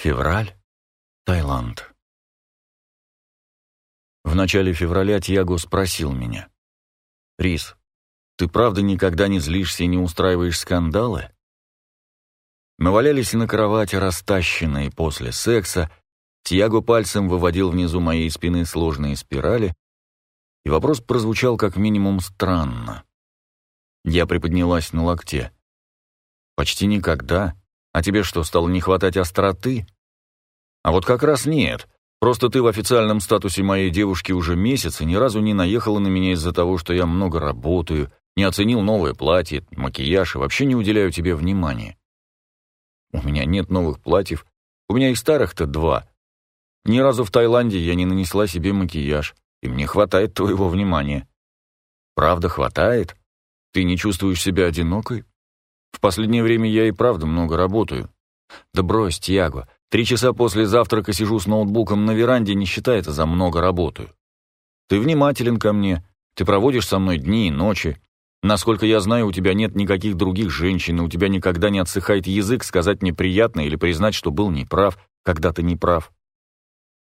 Февраль. Таиланд. В начале февраля Тьяго спросил меня. «Рис, ты правда никогда не злишься и не устраиваешь скандалы?» Мы валялись на кровати, растащенные после секса. Тьяго пальцем выводил внизу моей спины сложные спирали, и вопрос прозвучал как минимум странно. Я приподнялась на локте. «Почти никогда. А тебе что, стало не хватать остроты?» «А вот как раз нет. Просто ты в официальном статусе моей девушки уже месяц и ни разу не наехала на меня из-за того, что я много работаю, не оценил новое платье, макияж и вообще не уделяю тебе внимания. У меня нет новых платьев, у меня и старых-то два. Ни разу в Таиланде я не нанесла себе макияж, и мне хватает твоего внимания. Правда, хватает? Ты не чувствуешь себя одинокой? В последнее время я и правда много работаю. Да брось, Тьяго, три часа после завтрака сижу с ноутбуком на веранде, не считай это за много работаю. Ты внимателен ко мне, ты проводишь со мной дни и ночи. Насколько я знаю, у тебя нет никаких других женщин, и у тебя никогда не отсыхает язык сказать неприятно или признать, что был неправ, когда ты неправ.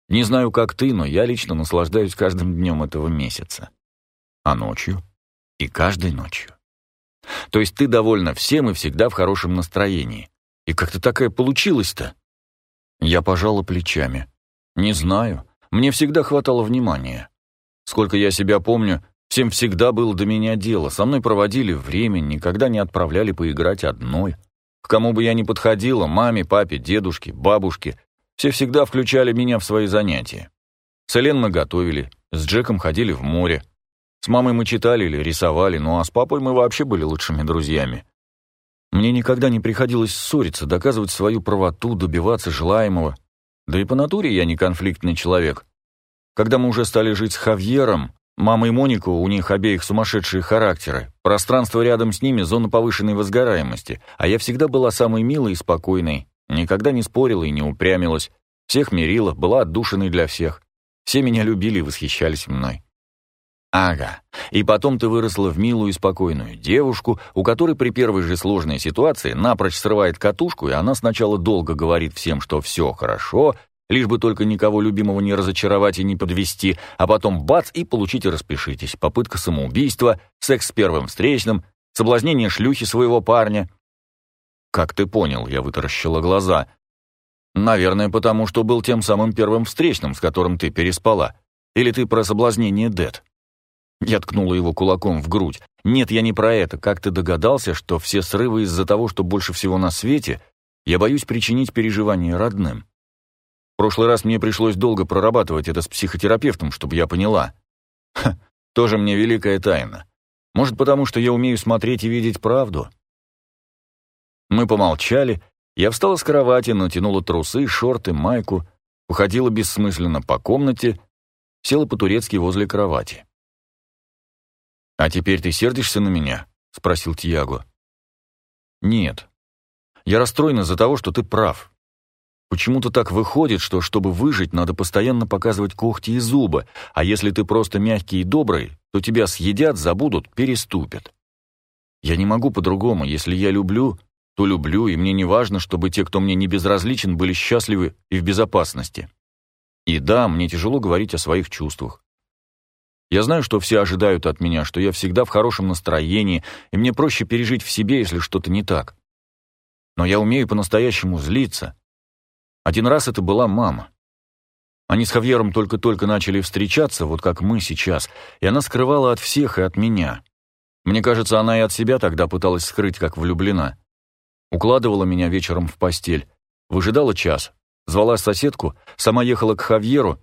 Не знаю, как ты, но я лично наслаждаюсь каждым днем этого месяца. А ночью? И каждой ночью. То есть ты довольна всем и всегда в хорошем настроении. И как-то такая получилась-то? Я пожала плечами. Не знаю. Мне всегда хватало внимания. Сколько я себя помню, всем всегда было до меня дело. Со мной проводили время, никогда не отправляли поиграть одной. К кому бы я ни подходила, маме, папе, дедушке, бабушке, все всегда включали меня в свои занятия. С Элен мы готовили, с Джеком ходили в море. С мамой мы читали или рисовали, ну а с папой мы вообще были лучшими друзьями. Мне никогда не приходилось ссориться, доказывать свою правоту, добиваться желаемого. Да и по натуре я не конфликтный человек. Когда мы уже стали жить с Хавьером, мама и Моника, у них обеих сумасшедшие характеры, пространство рядом с ними — зона повышенной возгораемости, а я всегда была самой милой и спокойной, Никогда не спорила и не упрямилась. Всех мирила, была отдушиной для всех. Все меня любили и восхищались мной. Ага. И потом ты выросла в милую и спокойную девушку, у которой при первой же сложной ситуации напрочь срывает катушку, и она сначала долго говорит всем, что все хорошо, лишь бы только никого любимого не разочаровать и не подвести, а потом бац и получите распишитесь. Попытка самоубийства, секс с первым встречным, соблазнение шлюхи своего парня. «Как ты понял?» — я вытаращила глаза. «Наверное, потому что был тем самым первым встречным, с которым ты переспала. Или ты про соблазнение Дед?» Я ткнула его кулаком в грудь. «Нет, я не про это. Как ты догадался, что все срывы из-за того, что больше всего на свете, я боюсь причинить переживания родным? В прошлый раз мне пришлось долго прорабатывать это с психотерапевтом, чтобы я поняла. Ха, тоже мне великая тайна. Может, потому что я умею смотреть и видеть правду?» Мы помолчали, я встала с кровати, натянула трусы, шорты, майку, уходила бессмысленно по комнате, села по-турецки возле кровати. «А теперь ты сердишься на меня?» — спросил Тьяго. «Нет. Я расстроена из-за того, что ты прав. Почему-то так выходит, что, чтобы выжить, надо постоянно показывать когти и зубы, а если ты просто мягкий и добрый, то тебя съедят, забудут, переступят. Я не могу по-другому. Если я люблю, то люблю, и мне не важно, чтобы те, кто мне не безразличен, были счастливы и в безопасности. И да, мне тяжело говорить о своих чувствах. Я знаю, что все ожидают от меня, что я всегда в хорошем настроении, и мне проще пережить в себе, если что-то не так. Но я умею по-настоящему злиться. Один раз это была мама. Они с Хавьером только-только начали встречаться, вот как мы сейчас, и она скрывала от всех и от меня. Мне кажется, она и от себя тогда пыталась скрыть, как влюблена. Укладывала меня вечером в постель, выжидала час, звала соседку, сама ехала к Хавьеру,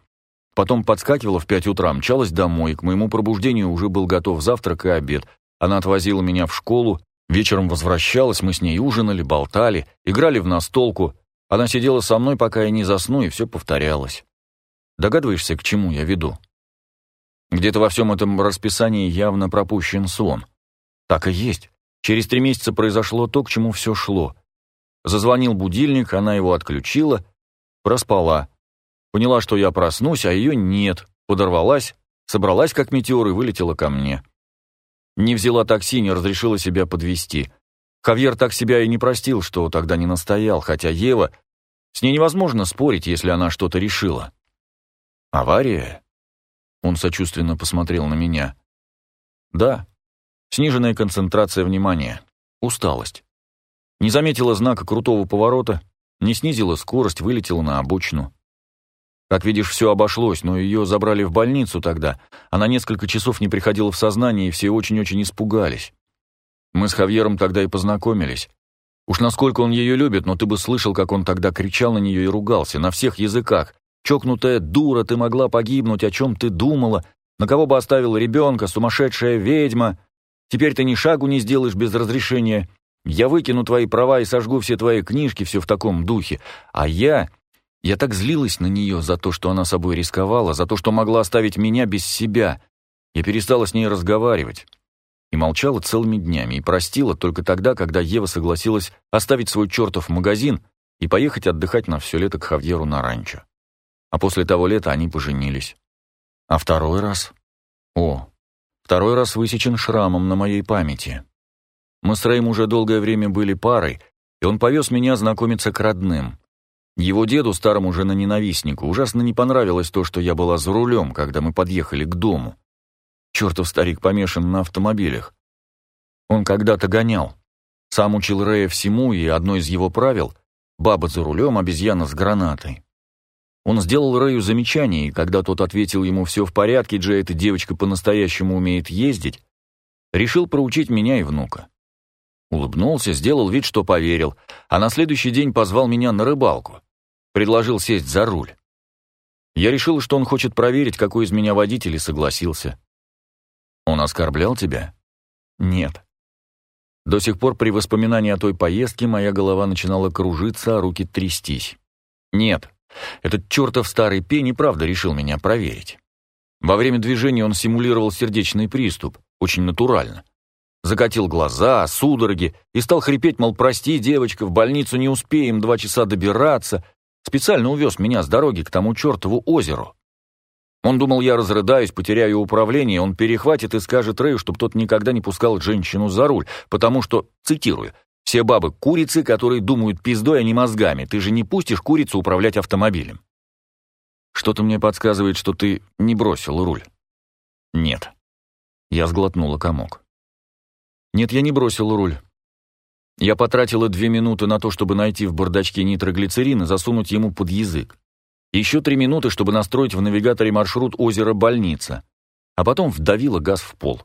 потом подскакивала в пять утра, мчалась домой, к моему пробуждению уже был готов завтрак и обед. Она отвозила меня в школу, вечером возвращалась, мы с ней ужинали, болтали, играли в настолку. Она сидела со мной, пока я не засну, и все повторялось. Догадываешься, к чему я веду? Где-то во всем этом расписании явно пропущен сон. Так и есть. Через три месяца произошло то, к чему все шло. Зазвонил будильник, она его отключила, проспала. Поняла, что я проснусь, а ее нет. Подорвалась, собралась как метеор и вылетела ко мне. Не взяла такси, не разрешила себя подвести. Хавьер так себя и не простил, что тогда не настоял, хотя Ева... С ней невозможно спорить, если она что-то решила. Авария? Он сочувственно посмотрел на меня. Да. Сниженная концентрация внимания. Усталость. Не заметила знака крутого поворота, не снизила скорость, вылетела на обочину. Как видишь, все обошлось, но ее забрали в больницу тогда. Она несколько часов не приходила в сознание, и все очень-очень испугались. Мы с Хавьером тогда и познакомились. Уж насколько он ее любит, но ты бы слышал, как он тогда кричал на нее и ругался, на всех языках. «Чокнутая дура, ты могла погибнуть, о чем ты думала? На кого бы оставил ребенка, сумасшедшая ведьма? Теперь ты ни шагу не сделаешь без разрешения. Я выкину твои права и сожгу все твои книжки, все в таком духе. А я... Я так злилась на нее за то, что она собой рисковала, за то, что могла оставить меня без себя. Я перестала с ней разговаривать. И молчала целыми днями, и простила только тогда, когда Ева согласилась оставить свой чертов магазин и поехать отдыхать на все лето к Хавьеру на ранчо. А после того лета они поженились. А второй раз? О, второй раз высечен шрамом на моей памяти. Мы с Рэем уже долгое время были парой, и он повез меня знакомиться к родным. Его деду, старому женоненавистнику, ужасно не понравилось то, что я была за рулем, когда мы подъехали к дому. Чертов старик помешан на автомобилях. Он когда-то гонял. Сам учил Рэя всему, и одно из его правил — баба за рулем, обезьяна с гранатой. Он сделал Рэю замечание, и когда тот ответил ему «все в порядке, Джей, эта девочка по-настоящему умеет ездить», решил проучить меня и внука. Улыбнулся, сделал вид, что поверил, а на следующий день позвал меня на рыбалку. Предложил сесть за руль. Я решил, что он хочет проверить, какой из меня водитель, и согласился. Он оскорблял тебя? Нет. До сих пор при воспоминании о той поездке моя голова начинала кружиться, а руки трястись. Нет, этот чертов старый пень и правда решил меня проверить. Во время движения он симулировал сердечный приступ, очень натурально закатил глаза, судороги и стал хрипеть, мол, прости, девочка, в больницу не успеем два часа добираться. Специально увез меня с дороги к тому чертову озеру. Он думал, я разрыдаюсь, потеряю управление, он перехватит и скажет Рэю, чтобы тот никогда не пускал женщину за руль, потому что, цитирую, «все бабы — курицы, которые думают пиздой, а не мозгами, ты же не пустишь курицу управлять автомобилем». Что-то мне подсказывает, что ты не бросил руль. Нет. Я сглотнула комок. Нет, я не бросил руль. Я потратила две минуты на то, чтобы найти в бардачке нитроглицерин и засунуть ему под язык. Еще три минуты, чтобы настроить в навигаторе маршрут озера-больница. А потом вдавила газ в пол.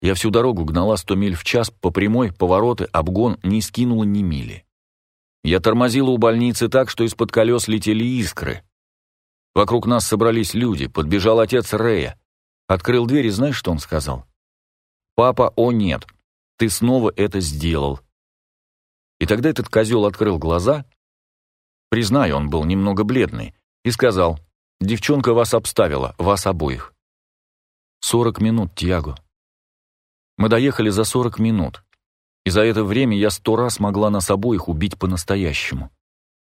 Я всю дорогу гнала сто миль в час, по прямой, повороты, обгон, не скинула ни мили. Я тормозила у больницы так, что из-под колес летели искры. Вокруг нас собрались люди, подбежал отец Рея. Открыл дверь и знаешь, что он сказал? «Папа, о нет, ты снова это сделал». И тогда этот козел открыл глаза, признаю, он был немного бледный, и сказал, «Девчонка вас обставила, вас обоих». «Сорок минут, Тьяго». Мы доехали за сорок минут, и за это время я сто раз могла нас обоих убить по-настоящему.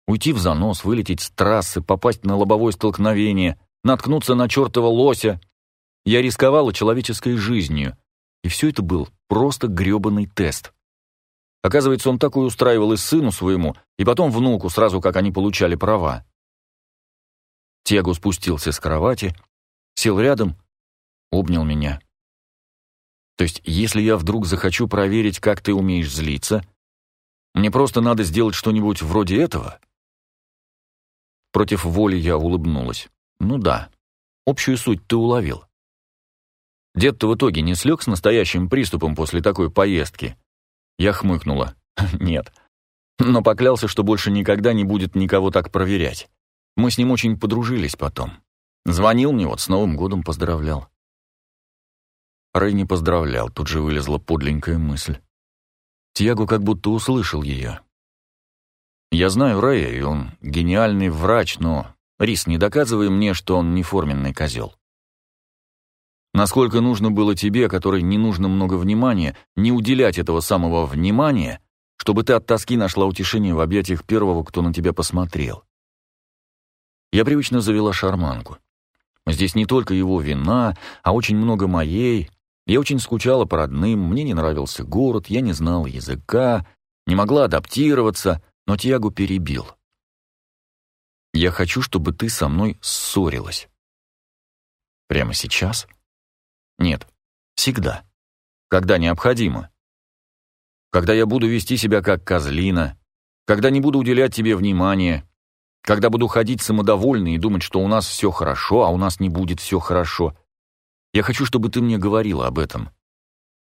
Уйти в занос, вылететь с трассы, попасть на лобовое столкновение, наткнуться на чертова лося. Я рисковала человеческой жизнью, и все это был просто гребаный тест. Оказывается, он такой устраивал и сыну своему, и потом внуку, сразу как они получали права. Тего спустился с кровати, сел рядом, обнял меня. То есть, если я вдруг захочу проверить, как ты умеешь злиться, мне просто надо сделать что-нибудь вроде этого? Против воли я улыбнулась. Ну да, общую суть ты уловил. Дед-то в итоге не слег с настоящим приступом после такой поездки. Я хмыкнула. Нет. Но поклялся, что больше никогда не будет никого так проверять. Мы с ним очень подружились потом. Звонил мне вот, с Новым годом поздравлял. Рэй не поздравлял, тут же вылезла подленькая мысль. Тьяго как будто услышал ее. Я знаю Рэя, и он гениальный врач, но, Рис, не доказывай мне, что он не форменный козел. Насколько нужно было тебе, которой не нужно много внимания, не уделять этого самого внимания, чтобы ты от тоски нашла утешение в объятиях первого, кто на тебя посмотрел. Я привычно завела шарманку. Здесь не только его вина, а очень много моей. Я очень скучала по родным, мне не нравился город, я не знала языка, не могла адаптироваться, но Тиагу перебил. Я хочу, чтобы ты со мной ссорилась. Прямо сейчас? Нет, всегда. Когда необходимо. Когда я буду вести себя как козлина, когда не буду уделять тебе внимания, когда буду ходить самодовольный и думать, что у нас все хорошо, а у нас не будет все хорошо. Я хочу, чтобы ты мне говорила об этом.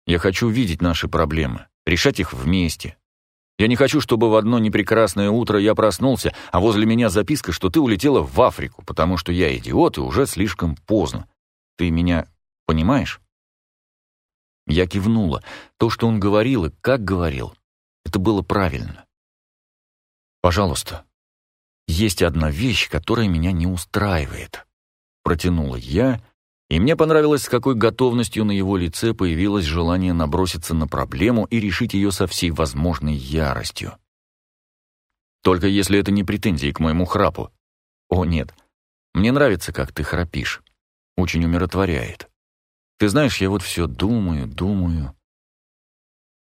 Я хочу видеть наши проблемы, решать их вместе, я не хочу, чтобы в одно непрекрасное утро я проснулся, а возле меня записка, что ты улетела в Африку, потому что я идиот и уже слишком поздно. Ты меня понимаешь?» Я кивнула. То, что он говорил и как говорил, это было правильно. «Пожалуйста, есть одна вещь, которая меня не устраивает», — протянула я, и мне понравилось, с какой готовностью на его лице появилось желание наброситься на проблему и решить ее со всей возможной яростью. Только если это не претензии к моему храпу. О, нет. Мне нравится, как ты храпишь. Очень умиротворяет. Ты знаешь, я вот все думаю, думаю.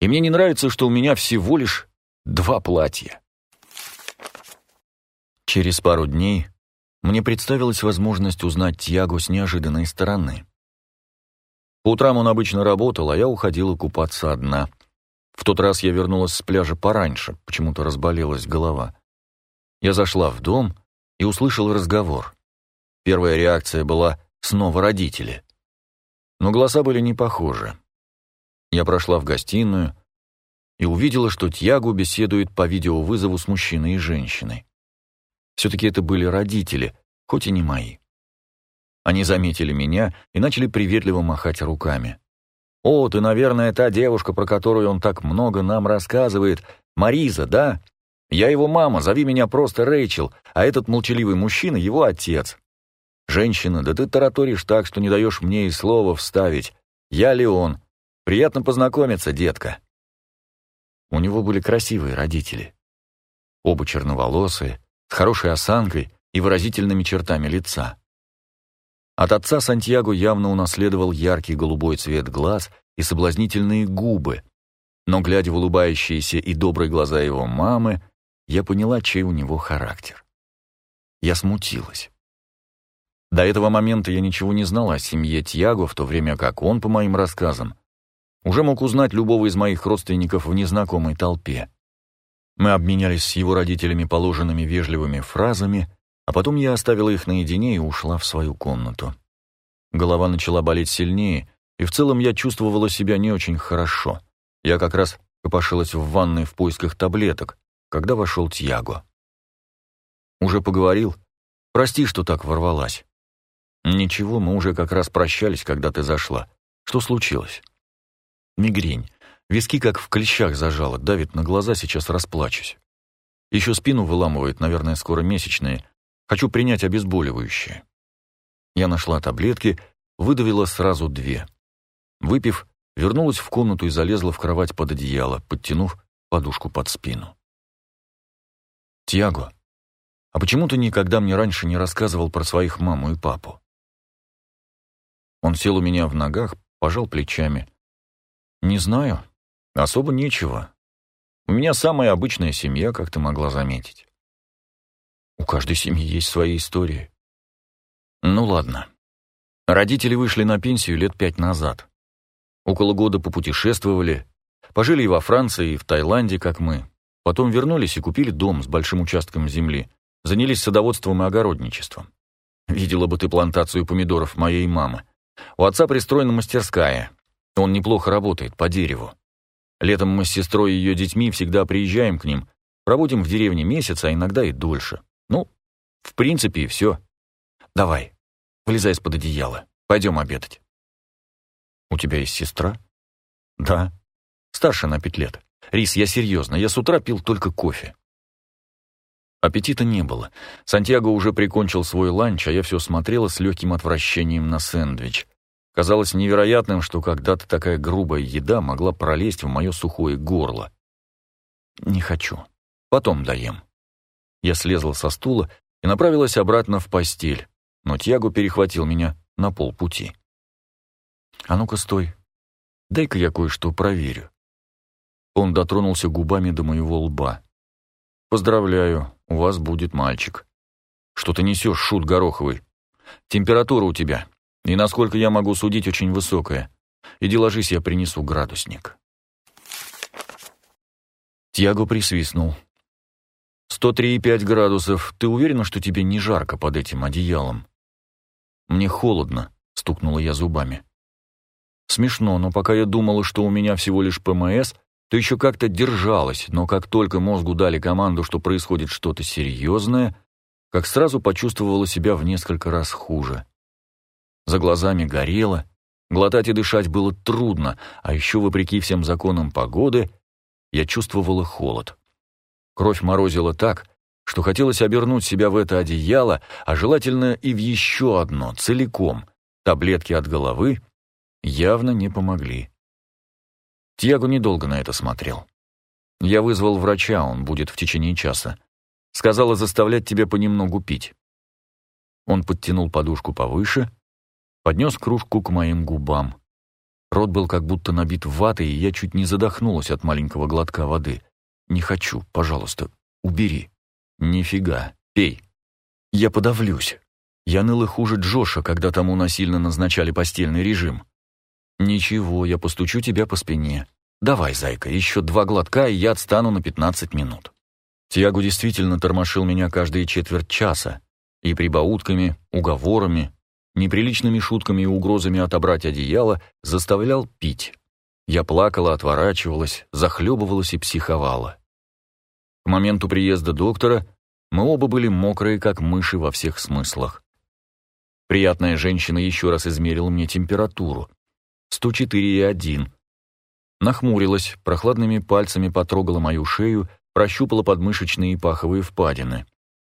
И мне не нравится, что у меня всего лишь два платья. Через пару дней мне представилась возможность узнать Тьяго с неожиданной стороны. По утрам он обычно работал, а я уходила купаться одна. В тот раз я вернулась с пляжа пораньше, почему-то разболелась голова. Я зашла в дом и услышала разговор. Первая реакция была «снова родители». Но голоса были не похожи. Я прошла в гостиную и увидела, что Тьяго беседует по видеовызову с мужчиной и женщиной. Все-таки это были родители, хоть и не мои. Они заметили меня и начали приветливо махать руками. «О, ты, наверное, та девушка, про которую он так много нам рассказывает. Мариза, да? Я его мама, зови меня просто Рэйчел, а этот молчаливый мужчина — его отец. Женщина, да ты тараторишь так, что не даешь мне и слова вставить. Я Леон. Приятно познакомиться, детка». У него были красивые родители. Оба черноволосые, с хорошей осанкой и выразительными чертами лица. От отца Сантьяго явно унаследовал яркий голубой цвет глаз и соблазнительные губы, но, глядя в улыбающиеся и добрые глаза его мамы, я поняла, чей у него характер. Я смутилась. До этого момента я ничего не знала о семье Тьяго, в то время как он, по моим рассказам, уже мог узнать любого из моих родственников в незнакомой толпе. Мы обменялись с его родителями положенными вежливыми фразами, а потом я оставила их наедине и ушла в свою комнату. Голова начала болеть сильнее, и в целом я чувствовала себя не очень хорошо. Я как раз копошилась в ванной в поисках таблеток, когда вошел Тьяго. «Уже поговорил? Прости, что так ворвалась». «Ничего, мы уже как раз прощались, когда ты зашла. Что случилось?» «Мигрень. Виски как в клещах зажало, давит на глаза, сейчас расплачусь. Еще спину выламывает, наверное, скоро месячные. Хочу принять обезболивающее. Я нашла таблетки, выдавила сразу две. Выпив, вернулась в комнату и залезла в кровать под одеяло, подтянув подушку под спину. «Тьяго, а почему ты никогда мне раньше не рассказывал про своих маму и папу?» Он сел у меня в ногах, пожал плечами. «Не знаю. Особо нечего. У меня самая обычная семья, как ты могла заметить. У каждой семьи есть свои истории. Ну ладно. Родители вышли на пенсию лет пять назад. Около года попутешествовали, пожили и во Франции, и в Таиланде, как мы. Потом вернулись и купили дом с большим участком земли. Занялись садоводством и огородничеством. Видела бы ты плантацию помидоров моей мамы. У отца пристроена мастерская. Он неплохо работает по дереву. Летом мы с сестрой и ее детьми всегда приезжаем к ним, проводим в деревне месяц, а иногда и дольше. Ну, в принципе, и все. Давай, вылезай из-под одеяла, пойдем обедать. У тебя есть сестра? Да. Старше на пять лет. Рис, я серьезно, я с утра пил только кофе. Аппетита не было. Сантьяго уже прикончил свой ланч, а я все смотрела с легким отвращением на сэндвич. Казалось невероятным, что когда-то такая грубая еда могла пролезть в мое сухое горло. Не хочу. Потом доем. Я слезла со стула и направилась обратно в постель, но Тьяго перехватил меня на полпути. «А ну-ка, стой. Дай-ка я кое-что проверю». Он дотронулся губами до моего лба. «Поздравляю, у вас будет мальчик». Что ты несешь, шут гороховый? Температура у тебя, и, насколько я могу судить, очень высокая. Иди ложись, я принесу градусник». Тьяго присвистнул. «Сто три и пять градусов. Ты уверена, что тебе не жарко под этим одеялом?» «Мне холодно», — стукнула я зубами. Смешно, но пока я думала, что у меня всего лишь ПМС, то еще как-то держалась, но как только мозгу дали команду, что происходит что-то серьезное, как сразу почувствовала себя в несколько раз хуже. За глазами горело, глотать и дышать было трудно, а еще, вопреки всем законам погоды, я чувствовала холод. Кровь морозила так, что хотелось обернуть себя в это одеяло, а желательно и в еще одно, целиком. Таблетки от головы явно не помогли. Тьяго недолго на это смотрел. Я вызвал врача, он будет в течение часа. Сказала заставлять тебя понемногу пить. Он подтянул подушку повыше, поднес кружку к моим губам. Рот был как будто набит ватой, и я чуть не задохнулась от маленького глотка воды. «Не хочу, пожалуйста, убери». «Нифига, пей». «Я подавлюсь». Я ныл и хуже Джоша, когда тому насильно назначали постельный режим. «Ничего, я постучу тебя по спине. Давай, зайка, еще два глотка, и я отстану на пятнадцать минут». Тиагу действительно тормошил меня каждые четверть часа, и прибаутками, уговорами, неприличными шутками и угрозами отобрать одеяло заставлял пить. Я плакала, отворачивалась, захлебывалась и психовала. К моменту приезда доктора мы оба были мокрые, как мыши во всех смыслах. Приятная женщина еще раз измерила мне температуру. 104,1. Нахмурилась, прохладными пальцами потрогала мою шею, прощупала подмышечные и паховые впадины.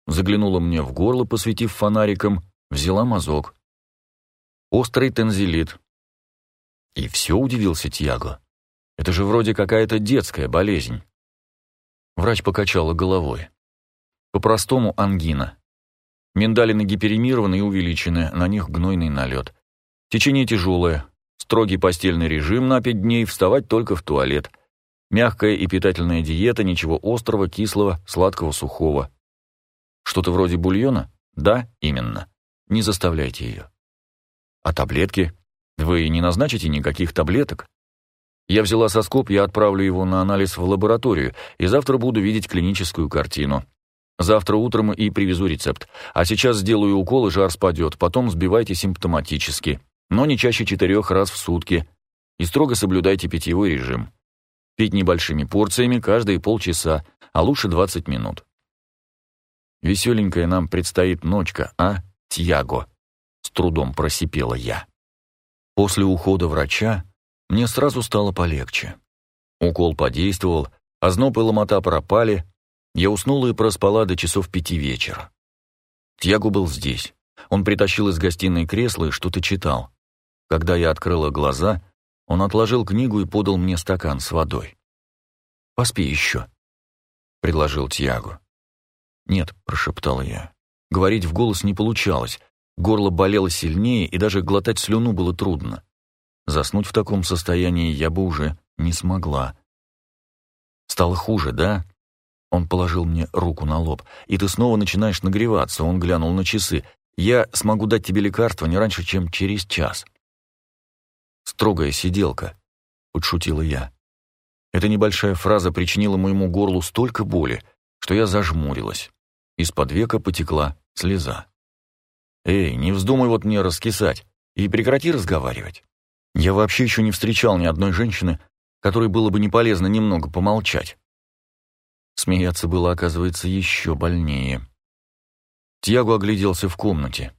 Заглянула мне в горло, посветив фонариком, взяла мазок. Острый тензилит. И все удивился Тьяго. Это же вроде какая-то детская болезнь. Врач покачала головой. По-простому ангина. Миндалины гиперемированы и увеличены, на них гнойный налет. Течение тяжелое, Строгий постельный режим на пять дней, вставать только в туалет. Мягкая и питательная диета, ничего острого, кислого, сладкого, сухого. Что-то вроде бульона? Да, именно. Не заставляйте ее. А таблетки? Вы не назначите никаких таблеток? Я взяла соскоб, я отправлю его на анализ в лабораторию, и завтра буду видеть клиническую картину. Завтра утром и привезу рецепт. А сейчас сделаю укол, и жар спадет, потом сбивайте симптоматически но не чаще четырех раз в сутки, и строго соблюдайте питьевой режим. Пить небольшими порциями каждые полчаса, а лучше 20 минут. Веселенькая нам предстоит ночка, а, Тьяго? С трудом просипела я. После ухода врача мне сразу стало полегче. Укол подействовал, озноб и ломота пропали, я уснула и проспала до часов пяти вечера. Тьяго был здесь. Он притащил из гостиной кресло и что-то читал. Когда я открыла глаза, он отложил книгу и подал мне стакан с водой. «Поспи еще», — предложил Тьяго. «Нет», — прошептала я. Говорить в голос не получалось, горло болело сильнее, и даже глотать слюну было трудно. Заснуть в таком состоянии я бы уже не смогла. «Стало хуже, да?» Он положил мне руку на лоб. «И ты снова начинаешь нагреваться», — он глянул на часы. «Я смогу дать тебе лекарство не раньше, чем через час». «Строгая сиделка», — подшутила я. Эта небольшая фраза причинила моему горлу столько боли, что я зажмурилась. Из-под века потекла слеза. «Эй, не вздумай вот мне раскисать и прекрати разговаривать. Я вообще еще не встречал ни одной женщины, которой было бы не полезно немного помолчать». Смеяться было, оказывается, еще больнее. Тьяго огляделся в комнате.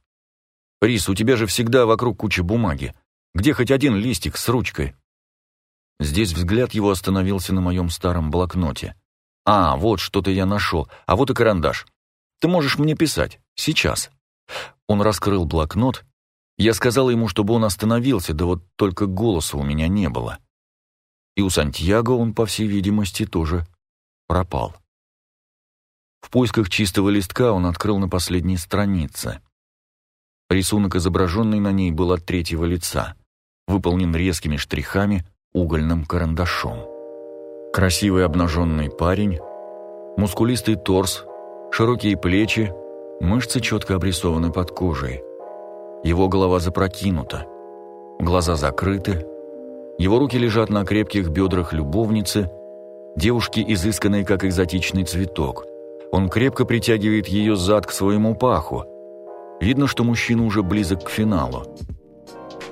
«Рис, у тебя же всегда вокруг куча бумаги. Где хоть один листик с ручкой?» Здесь взгляд его остановился на моем старом блокноте. «А, вот что-то я нашел, а вот и карандаш. Ты можешь мне писать. Сейчас». Он раскрыл блокнот. Я сказал ему, чтобы он остановился, да вот только голоса у меня не было. И у Сантьяго он, по всей видимости, тоже пропал. В поисках чистого листка он открыл на последней странице. Рисунок, изображенный на ней, был от третьего лица выполнен резкими штрихами угольным карандашом. Красивый обнаженный парень, мускулистый торс, широкие плечи, Мышцы четко обрисованы под кожей. Его голова запрокинута. Глаза закрыты. Его руки лежат на крепких бедрах любовницы. Девушки изысканные, как экзотичный цветок. Он крепко притягивает ее зад к своему паху. Видно, что мужчина уже близок к финалу.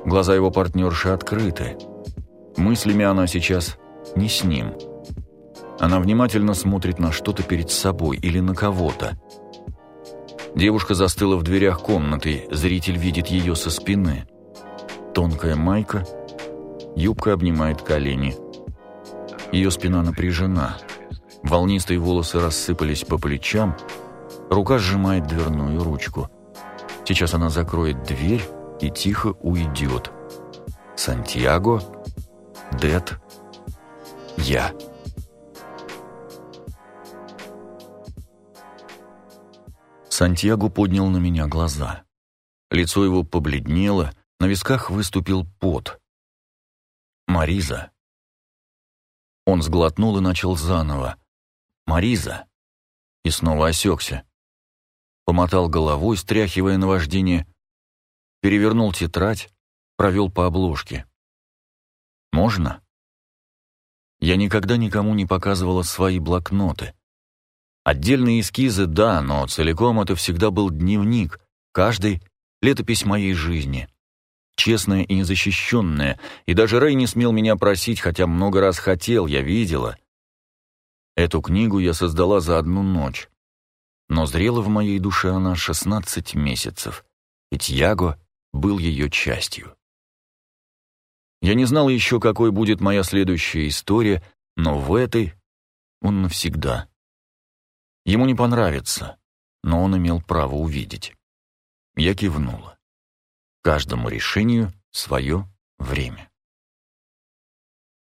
Глаза его партнерши открыты. Мыслями она сейчас не с ним. Она внимательно смотрит на что-то перед собой или на кого-то. Девушка застыла в дверях комнаты, зритель видит ее со спины. Тонкая майка, юбка обнимает колени. Ее спина напряжена. Волнистые волосы рассыпались по плечам, рука сжимает дверную ручку. Сейчас она закроет дверь и тихо уйдет. Сантьяго, Дед, я. Сантьяго поднял на меня глаза. Лицо его побледнело, на висках выступил пот. «Мариза». Он сглотнул и начал заново. «Мариза». И снова осекся. Помотал головой, стряхивая наваждение, перевернул тетрадь, провел по обложке. «Можно?» Я никогда никому не показывала свои блокноты. Отдельные эскизы — да, но целиком это всегда был дневник, каждый — летопись моей жизни. Честная и незащищенная, и даже Рэй не смел меня просить, хотя много раз хотел, я видела. Эту книгу я создала за одну ночь. Но зрела в моей душе она 16 месяцев, ведь Яго был ее частью. Я не знал еще, какой будет моя следующая история, но в этой он навсегда. Ему не понравится, но он имел право увидеть. Я кивнула. Каждому решению свое время.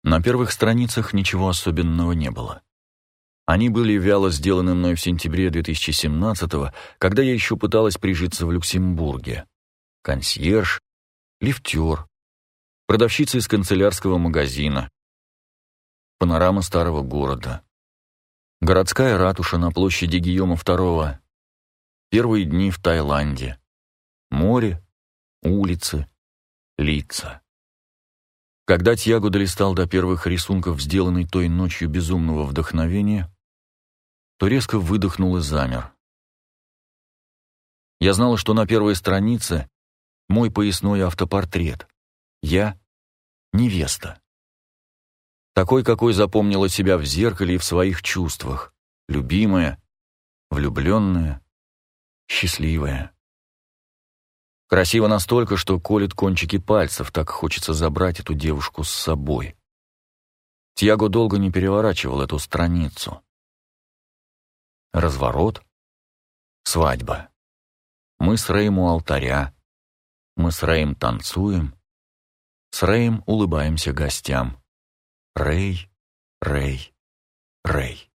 На первых страницах ничего особенного не было. Они были вяло сделаны мной в сентябре 2017-го, когда я еще пыталась прижиться в Люксембурге. Консьерж, лифтер, продавщица из канцелярского магазина, панорама старого города, Городская ратуша на площади Гийома II. Первые дни в Таиланде. Море, улицы, лица. Когда Тьяго долистал до первых рисунков, сделанной той ночью безумного вдохновения, то резко выдохнул и замер. Я знала, что на первой странице мой поясной автопортрет. Я — невеста. Такой, какой запомнила себя в зеркале и в своих чувствах. Любимая, влюбленная, счастливая. Красиво настолько, что колет кончики пальцев, так хочется забрать эту девушку с собой. Тьяго долго не переворачивал эту страницу. Разворот. Свадьба. Мы с Рэем у алтаря. Мы с Рэем танцуем. С Рэем улыбаемся гостям. Рэй, Рэй, Рэй.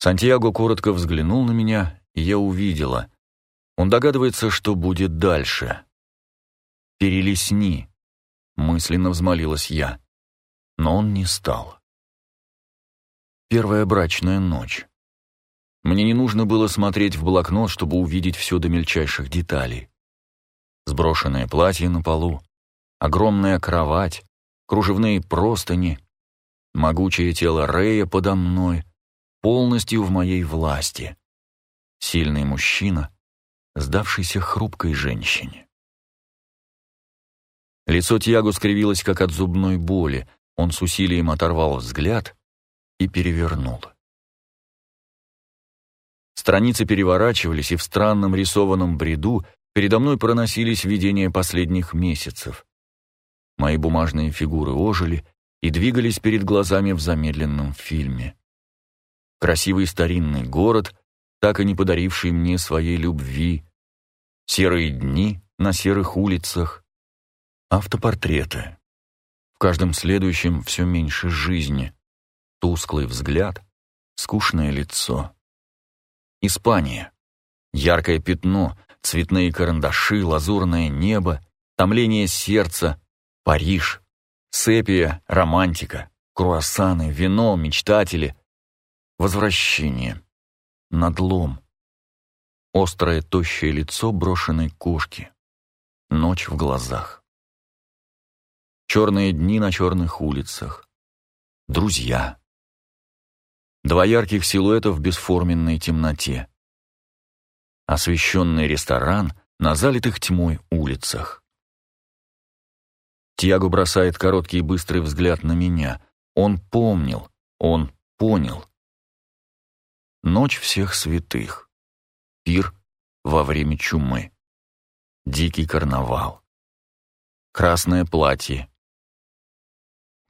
Сантьяго коротко взглянул на меня, и я увидела. Он догадывается, что будет дальше. «Перелесни», — мысленно взмолилась я. Но он не стал. Первая брачная ночь. Мне не нужно было смотреть в блокнот, чтобы увидеть все до мельчайших деталей. Сброшенное платье на полу, огромная кровать, кружевные простыни, могучее тело Рея подо мной, полностью в моей власти. Сильный мужчина, сдавшийся хрупкой женщине. Лицо Тьяго скривилось, как от зубной боли. Он с усилием оторвал взгляд и перевернул. Страницы переворачивались, и в странном рисованном бреду передо мной проносились видения последних месяцев. Мои бумажные фигуры ожили и двигались перед глазами в замедленном фильме. Красивый старинный город, так и не подаривший мне своей любви. Серые дни на серых улицах. Автопортреты. В каждом следующем все меньше жизни. Тусклый взгляд, скучное лицо. Испания. Яркое пятно, цветные карандаши, лазурное небо, томление сердца, Париж, сепия, романтика, круассаны, вино, мечтатели, возвращение. надлом. Острое тощее лицо брошенной кошки. Ночь в глазах. Черные дни на черных улицах. Друзья. Два ярких силуэта в бесформенной темноте. Освещенный ресторан на залитых тьмой улицах. Тьяго бросает короткий и быстрый взгляд на меня. Он помнил, он понял. Ночь всех святых. Пир во время чумы. Дикий карнавал. Красное платье.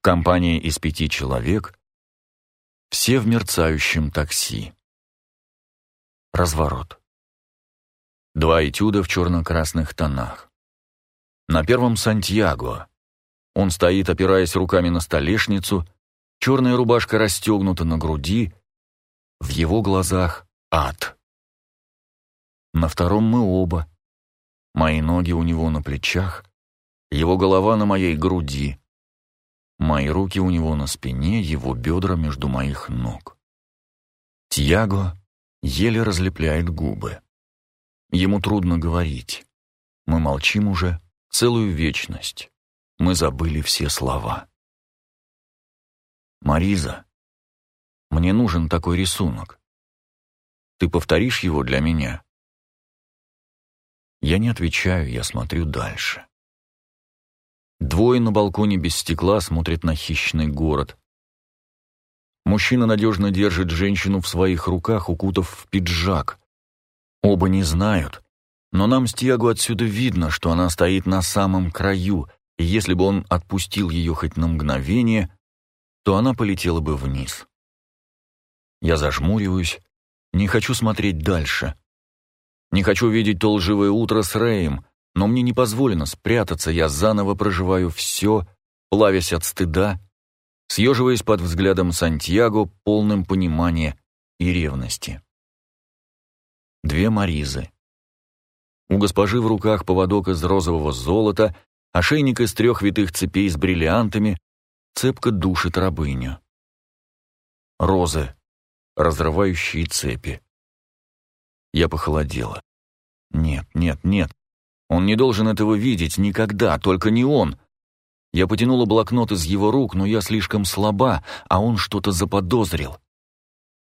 Компания из пяти человек. Все в мерцающем такси. Разворот. Два этюда в черно-красных тонах. На первом Сантьяго. Он стоит, опираясь руками на столешницу, черная рубашка расстегнута на груди, в его глазах ад. На втором мы оба. Мои ноги у него на плечах, его голова на моей груди, мои руки у него на спине, его бедра между моих ног. Тьяго еле разлепляет губы. Ему трудно говорить. Мы молчим уже целую вечность. Мы забыли все слова. «Мариза», мне нужен такой рисунок. Ты повторишь его для меня?» Я не отвечаю, я смотрю дальше. Двое на балконе без стекла смотрят на хищный город. Мужчина надежно держит женщину в своих руках, укутав в пиджак. Оба не знают, но нам с Тиаго отсюда видно, что она стоит на самом краю, и если бы он отпустил ее хоть на мгновение, то она полетела бы вниз. Я зажмуриваюсь, не хочу смотреть дальше. Не хочу видеть то лживое утро с Рэем, но мне не позволено спрятаться, я заново проживаю все, плавясь от стыда, съеживаясь под взглядом Сантьяго, полным понимания и ревности. Две Маризы. У госпожи в руках поводок из розового золота, ошейник из трех витых цепей с бриллиантами, цепка душит рабыню. Розы разрывающие цепи. Я похолодела. Нет, нет, нет. Он не должен этого видеть никогда, только не он. Я потянула блокнот из его рук, но я слишком слаба, а он что-то заподозрил.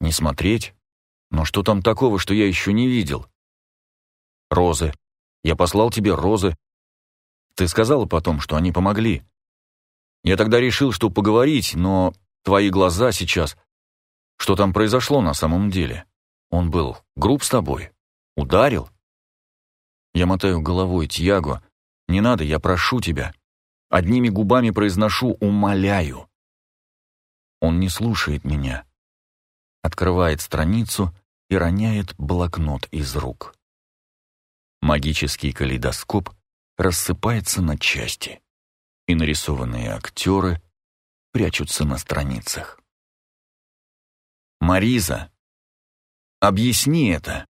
Не смотреть? Но что там такого, что я еще не видел? Розы. Я послал тебе розы. Ты сказала потом, что они помогли. Я тогда решил, что поговорить, но твои глаза сейчас что там произошло на самом деле? Он был груб с тобой? Ударил? Я мотаю головой, Тьяго. Не надо, я прошу тебя. Одними губами произношу «умоляю». Он не слушает меня. Открывает страницу и роняет блокнот из рук. Магический калейдоскоп рассыпается на части, и нарисованные актеры прячутся на страницах. Мариза. Объясни это.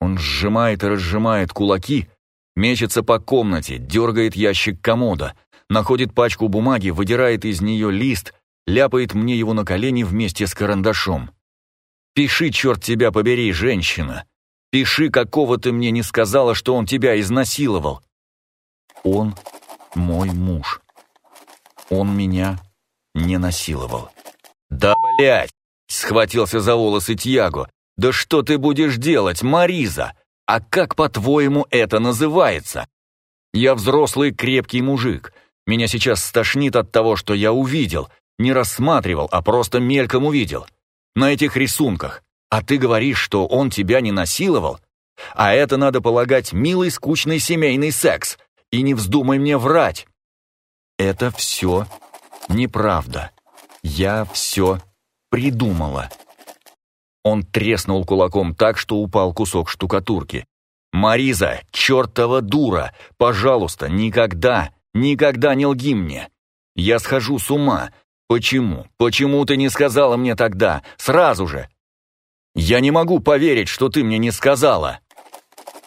Он сжимает и разжимает кулаки, мечется по комнате, дергает ящик комода, находит пачку бумаги, выдирает из нее лист, ляпает мне его на колени вместе с карандашом. «Пиши, черт тебя побери, женщина! Пиши, какого ты мне не сказала, что он тебя изнасиловал!» Он мой муж. Он меня не насиловал. «Да, блядь! Схватился за волосы Тьяго. «Да что ты будешь делать, Мариза? А как, по-твоему, это называется? Я взрослый крепкий мужик. Меня сейчас стошнит от того, что я увидел. Не рассматривал, а просто мельком увидел. На этих рисунках. А ты говоришь, что он тебя не насиловал? А это, надо полагать, милый скучный семейный секс. И не вздумай мне врать. Это все неправда. Я все придумала. Он треснул кулаком так, что упал кусок штукатурки. «Мариза, чертова дура! Пожалуйста, никогда, никогда не лги мне! Я схожу с ума! Почему? Почему ты не сказала мне тогда? Сразу же! Я не могу поверить, что ты мне не сказала!»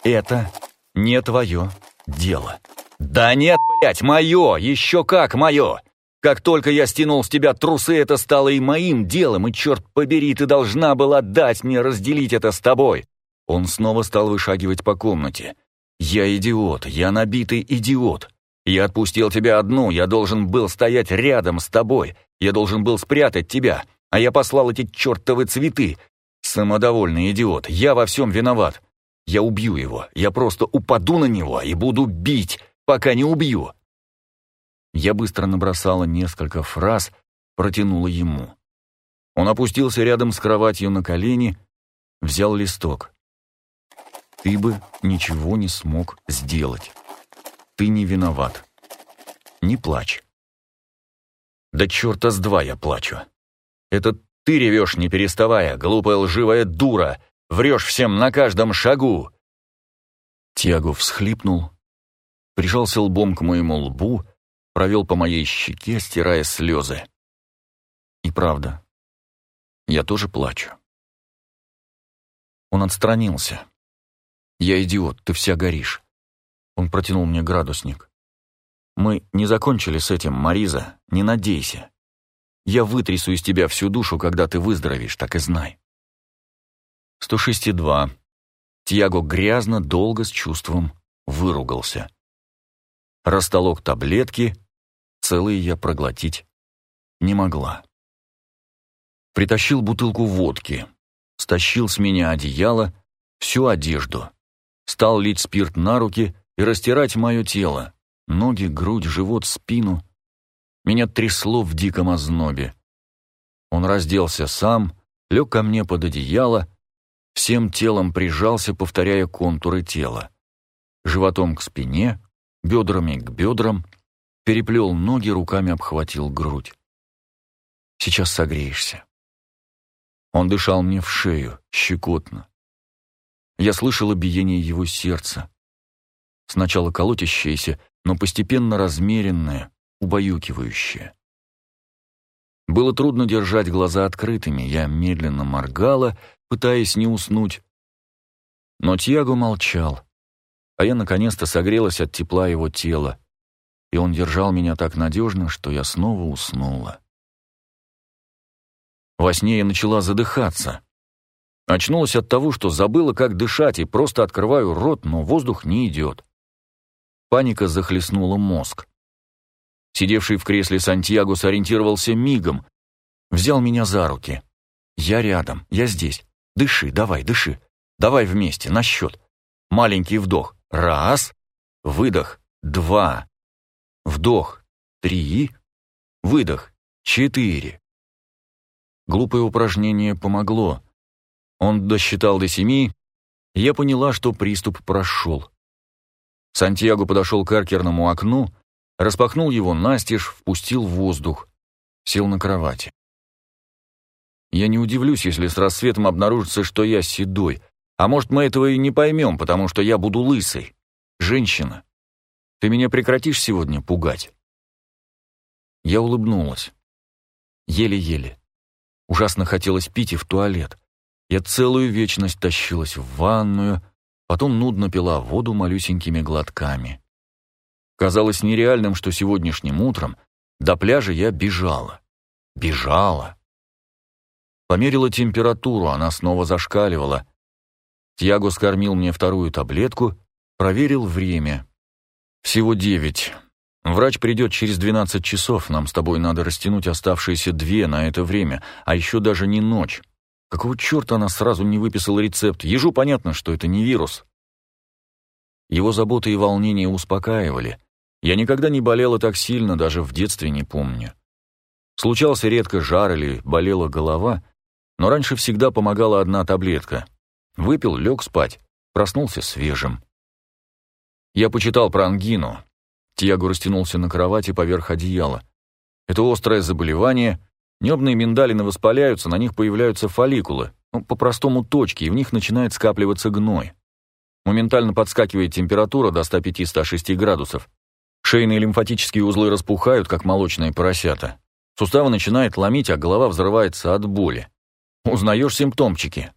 «Это не твое дело». «Да нет, блядь, мое! Еще как мое! Как только я стянул с тебя трусы, это стало и моим делом, и, черт побери, ты должна была дать мне разделить это с тобой. Он снова стал вышагивать по комнате. Я идиот, я набитый идиот. Я отпустил тебя одну, я должен был стоять рядом с тобой, я должен был спрятать тебя, а я послал эти чертовы цветы. Самодовольный идиот, я во всем виноват. Я убью его, я просто упаду на него и буду бить, пока не убью. Я быстро набросала несколько фраз, протянула ему. Он опустился рядом с кроватью на колени, взял листок. «Ты бы ничего не смог сделать. Ты не виноват. Не плачь». «Да черта с два я плачу. Это ты ревешь, не переставая, глупая лживая дура, врешь всем на каждом шагу». Тиаго всхлипнул, прижался лбом к моему лбу, провел по моей щеке, стирая слезы. И правда, я тоже плачу. Он отстранился. «Я идиот, ты вся горишь». Он протянул мне градусник. «Мы не закончили с этим, Мариза, не надейся. Я вытрясу из тебя всю душу, когда ты выздоровеешь, так и знай». 106,2. Тьяго грязно, долго, с чувством выругался. Растолок таблетки, целые я проглотить не могла. Притащил бутылку водки, стащил с меня одеяло, всю одежду, стал лить спирт на руки и растирать мое тело, ноги, грудь, живот, спину. Меня трясло в диком ознобе. Он разделся сам, лег ко мне под одеяло, всем телом прижался, повторяя контуры тела. Животом к спине, бедрами к бедрам, переплел ноги, руками обхватил грудь. «Сейчас согреешься». Он дышал мне в шею, щекотно. Я слышала биение его сердца. Сначала колотящееся, но постепенно размеренное, убаюкивающее. Было трудно держать глаза открытыми, я медленно моргала, пытаясь не уснуть. Но Тьяго молчал а я наконец-то согрелась от тепла его тела, и он держал меня так надежно, что я снова уснула. Во сне я начала задыхаться. Очнулась от того, что забыла, как дышать, и просто открываю рот, но воздух не идет. Паника захлестнула мозг. Сидевший в кресле Сантьяго сориентировался мигом, взял меня за руки. «Я рядом, я здесь. Дыши, давай, дыши. Давай вместе, на счет. Маленький вдох. Раз. Выдох. Два. Вдох. Три. Выдох. Четыре. Глупое упражнение помогло. Он досчитал до семи, я поняла, что приступ прошел. Сантьяго подошел к аркерному окну, распахнул его настежь, впустил воздух, сел на кровати. Я не удивлюсь, если с рассветом обнаружится, что я седой, а может, мы этого и не поймем, потому что я буду лысой. Женщина. Ты меня прекратишь сегодня пугать?» Я улыбнулась. Еле-еле. Ужасно хотелось пить и в туалет. Я целую вечность тащилась в ванную, потом нудно пила воду малюсенькими глотками. Казалось нереальным, что сегодняшним утром до пляжа я бежала. Бежала. Померила температуру, она снова зашкаливала. Тьяго скормил мне вторую таблетку, проверил время. Всего девять. Врач придет через двенадцать часов, нам с тобой надо растянуть оставшиеся две на это время, а еще даже не ночь. Какого черта она сразу не выписала рецепт? Ежу понятно, что это не вирус. Его заботы и волнения успокаивали. Я никогда не болела так сильно, даже в детстве не помню. Случался редко жар или болела голова, но раньше всегда помогала одна таблетка — Выпил, лег спать, проснулся свежим. Я почитал про ангину. Тьяго растянулся на кровати поверх одеяла. Это острое заболевание. Небные миндалины воспаляются, на них появляются фолликулы, ну, по-простому точки, и в них начинает скапливаться гной. Моментально подскакивает температура до 105-106 градусов. Шейные лимфатические узлы распухают, как молочные поросята. Суставы начинает ломить, а голова взрывается от боли. Узнаешь симптомчики.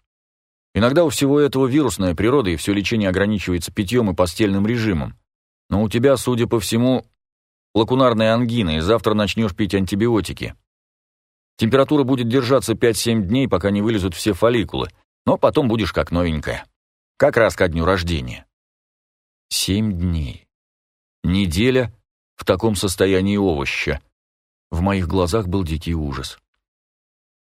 Иногда у всего этого вирусная природа, и все лечение ограничивается питьем и постельным режимом. Но у тебя, судя по всему, лакунарная ангина, и завтра начнешь пить антибиотики. Температура будет держаться 5-7 дней, пока не вылезут все фолликулы, но потом будешь как новенькая. Как раз ко дню рождения. Семь дней. Неделя в таком состоянии овоща. В моих глазах был дикий ужас.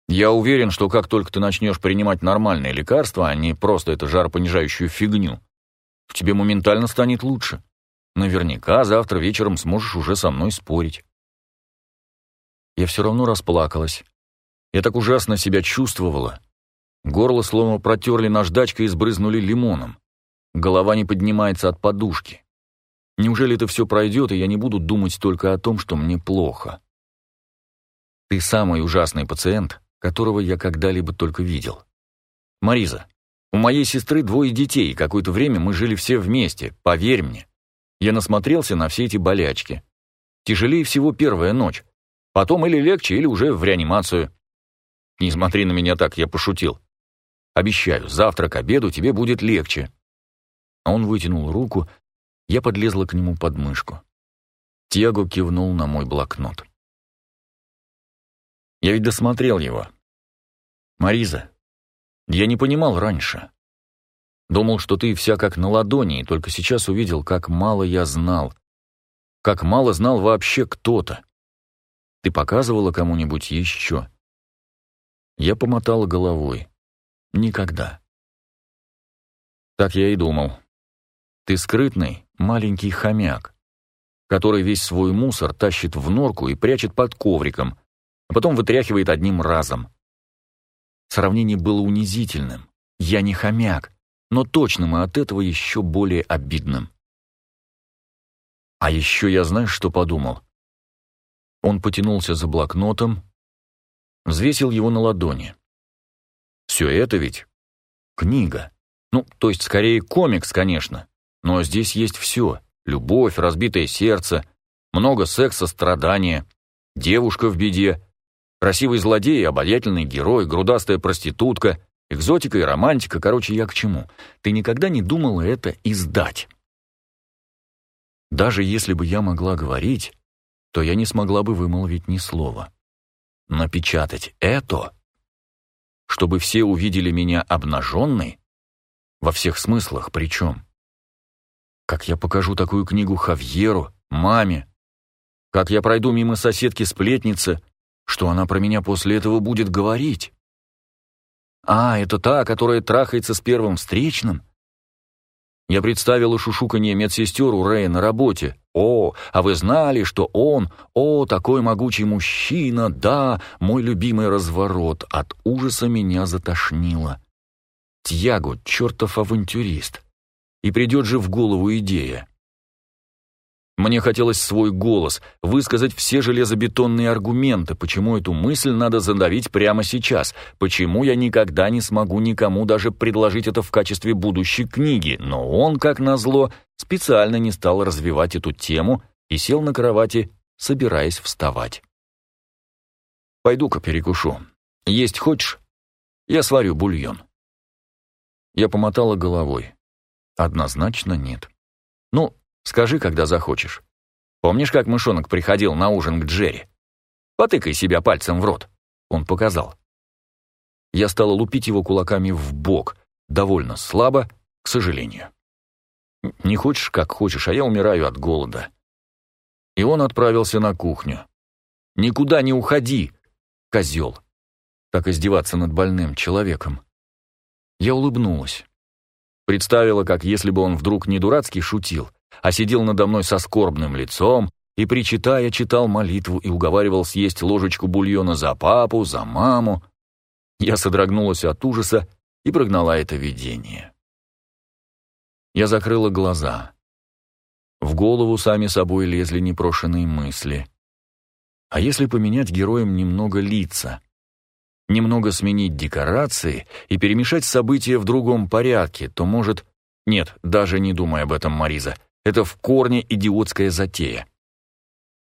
Я уверен, что как только ты начнешь принимать нормальные лекарства, а не просто эту жаропонижающую фигню, в тебе моментально станет лучше. Наверняка завтра вечером сможешь уже со мной спорить. Я все равно расплакалась. Я так ужасно себя чувствовала. Горло словно протерли наждачкой и сбрызнули лимоном. Голова не поднимается от подушки. Неужели это все пройдет, и я не буду думать только о том, что мне плохо? Ты самый ужасный пациент, которого я когда-либо только видел. Мариза, у моей сестры двое детей, какое-то время мы жили все вместе, поверь мне. Я насмотрелся на все эти болячки. Тяжелее всего первая ночь. Потом или легче, или уже в реанимацию. Не смотри на меня так, я пошутил. Обещаю, завтра к обеду тебе будет легче. Он вытянул руку, я подлезла к нему под мышку. Тиаго кивнул на мой блокнот. Я ведь досмотрел его. Мариза, я не понимал раньше. Думал, что ты вся как на ладони, и только сейчас увидел, как мало я знал. Как мало знал вообще кто-то. Ты показывала кому-нибудь еще? Я помотала головой. Никогда. Так я и думал. Ты скрытный, маленький хомяк, который весь свой мусор тащит в норку и прячет под ковриком, а потом вытряхивает одним разом. Сравнение было унизительным. Я не хомяк, но точным и от этого еще более обидным. А еще я знаешь, что подумал? Он потянулся за блокнотом, взвесил его на ладони. Все это ведь книга. Ну, то есть скорее комикс, конечно. Но здесь есть все. Любовь, разбитое сердце, много секса, страдания, девушка в беде, красивый злодей, обаятельный герой, грудастая проститутка, экзотика и романтика. Короче, я к чему? Ты никогда не думала это издать? Даже если бы я могла говорить, то я не смогла бы вымолвить ни слова. Напечатать это, чтобы все увидели меня обнаженной, во всех смыслах причем. Как я покажу такую книгу Хавьеру, маме? Как я пройду мимо соседки-сплетницы, что она про меня после этого будет говорить? А, это та, которая трахается с первым встречным? Я представила шушуканье медсестер у Рэя на работе. «О, а вы знали, что он, о, такой могучий мужчина, да, мой любимый разворот». От ужаса меня затошнило. Тьяго, чертов авантюрист. И придет же в голову идея. Мне хотелось свой голос, высказать все железобетонные аргументы, почему эту мысль надо задавить прямо сейчас, почему я никогда не смогу никому даже предложить это в качестве будущей книги, но он, как назло, специально не стал развивать эту тему и сел на кровати, собираясь вставать. «Пойду-ка перекушу. Есть хочешь? Я сварю бульон». Я помотала головой. Однозначно нет. Ну, скажи, когда захочешь. Помнишь, как мышонок приходил на ужин к Джерри? Потыкай себя пальцем в рот. Он показал. Я стала лупить его кулаками в бок, довольно слабо, к сожалению. Не хочешь, как хочешь, а я умираю от голода. И он отправился на кухню. «Никуда не уходи, козел!» Так издеваться над больным человеком. Я улыбнулась. Представила, как если бы он вдруг не дурацкий шутил, а сидел надо мной со скорбным лицом и, причитая, читал молитву и уговаривал съесть ложечку бульона за папу, за маму. Я содрогнулась от ужаса и прогнала это видение. Я закрыла глаза. В голову сами собой лезли непрошенные мысли. А если поменять героям немного лица? немного сменить декорации и перемешать события в другом порядке, то может... Нет, даже не думай об этом, Мариза. Это в корне идиотская затея.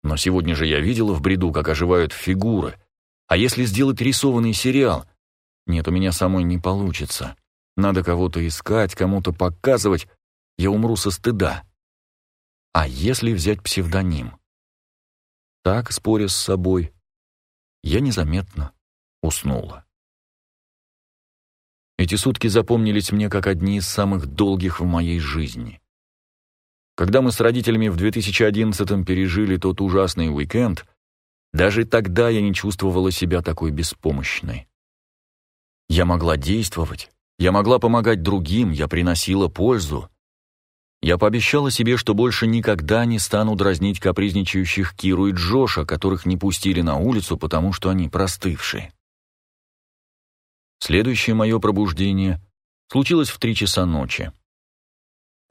Но сегодня же я видела в бреду, как оживают фигуры. А если сделать рисованный сериал? Нет, у меня самой не получится. Надо кого-то искать, кому-то показывать. Я умру со стыда. А если взять псевдоним? Так, споря с собой, я незаметно уснула. Эти сутки запомнились мне как одни из самых долгих в моей жизни. Когда мы с родителями в 2011-м пережили тот ужасный уикенд, даже тогда я не чувствовала себя такой беспомощной. Я могла действовать, я могла помогать другим, я приносила пользу. Я пообещала себе, что больше никогда не стану дразнить капризничающих Киру и Джоша, которых не пустили на улицу, потому что они простывшие. Следующее мое пробуждение случилось в три часа ночи.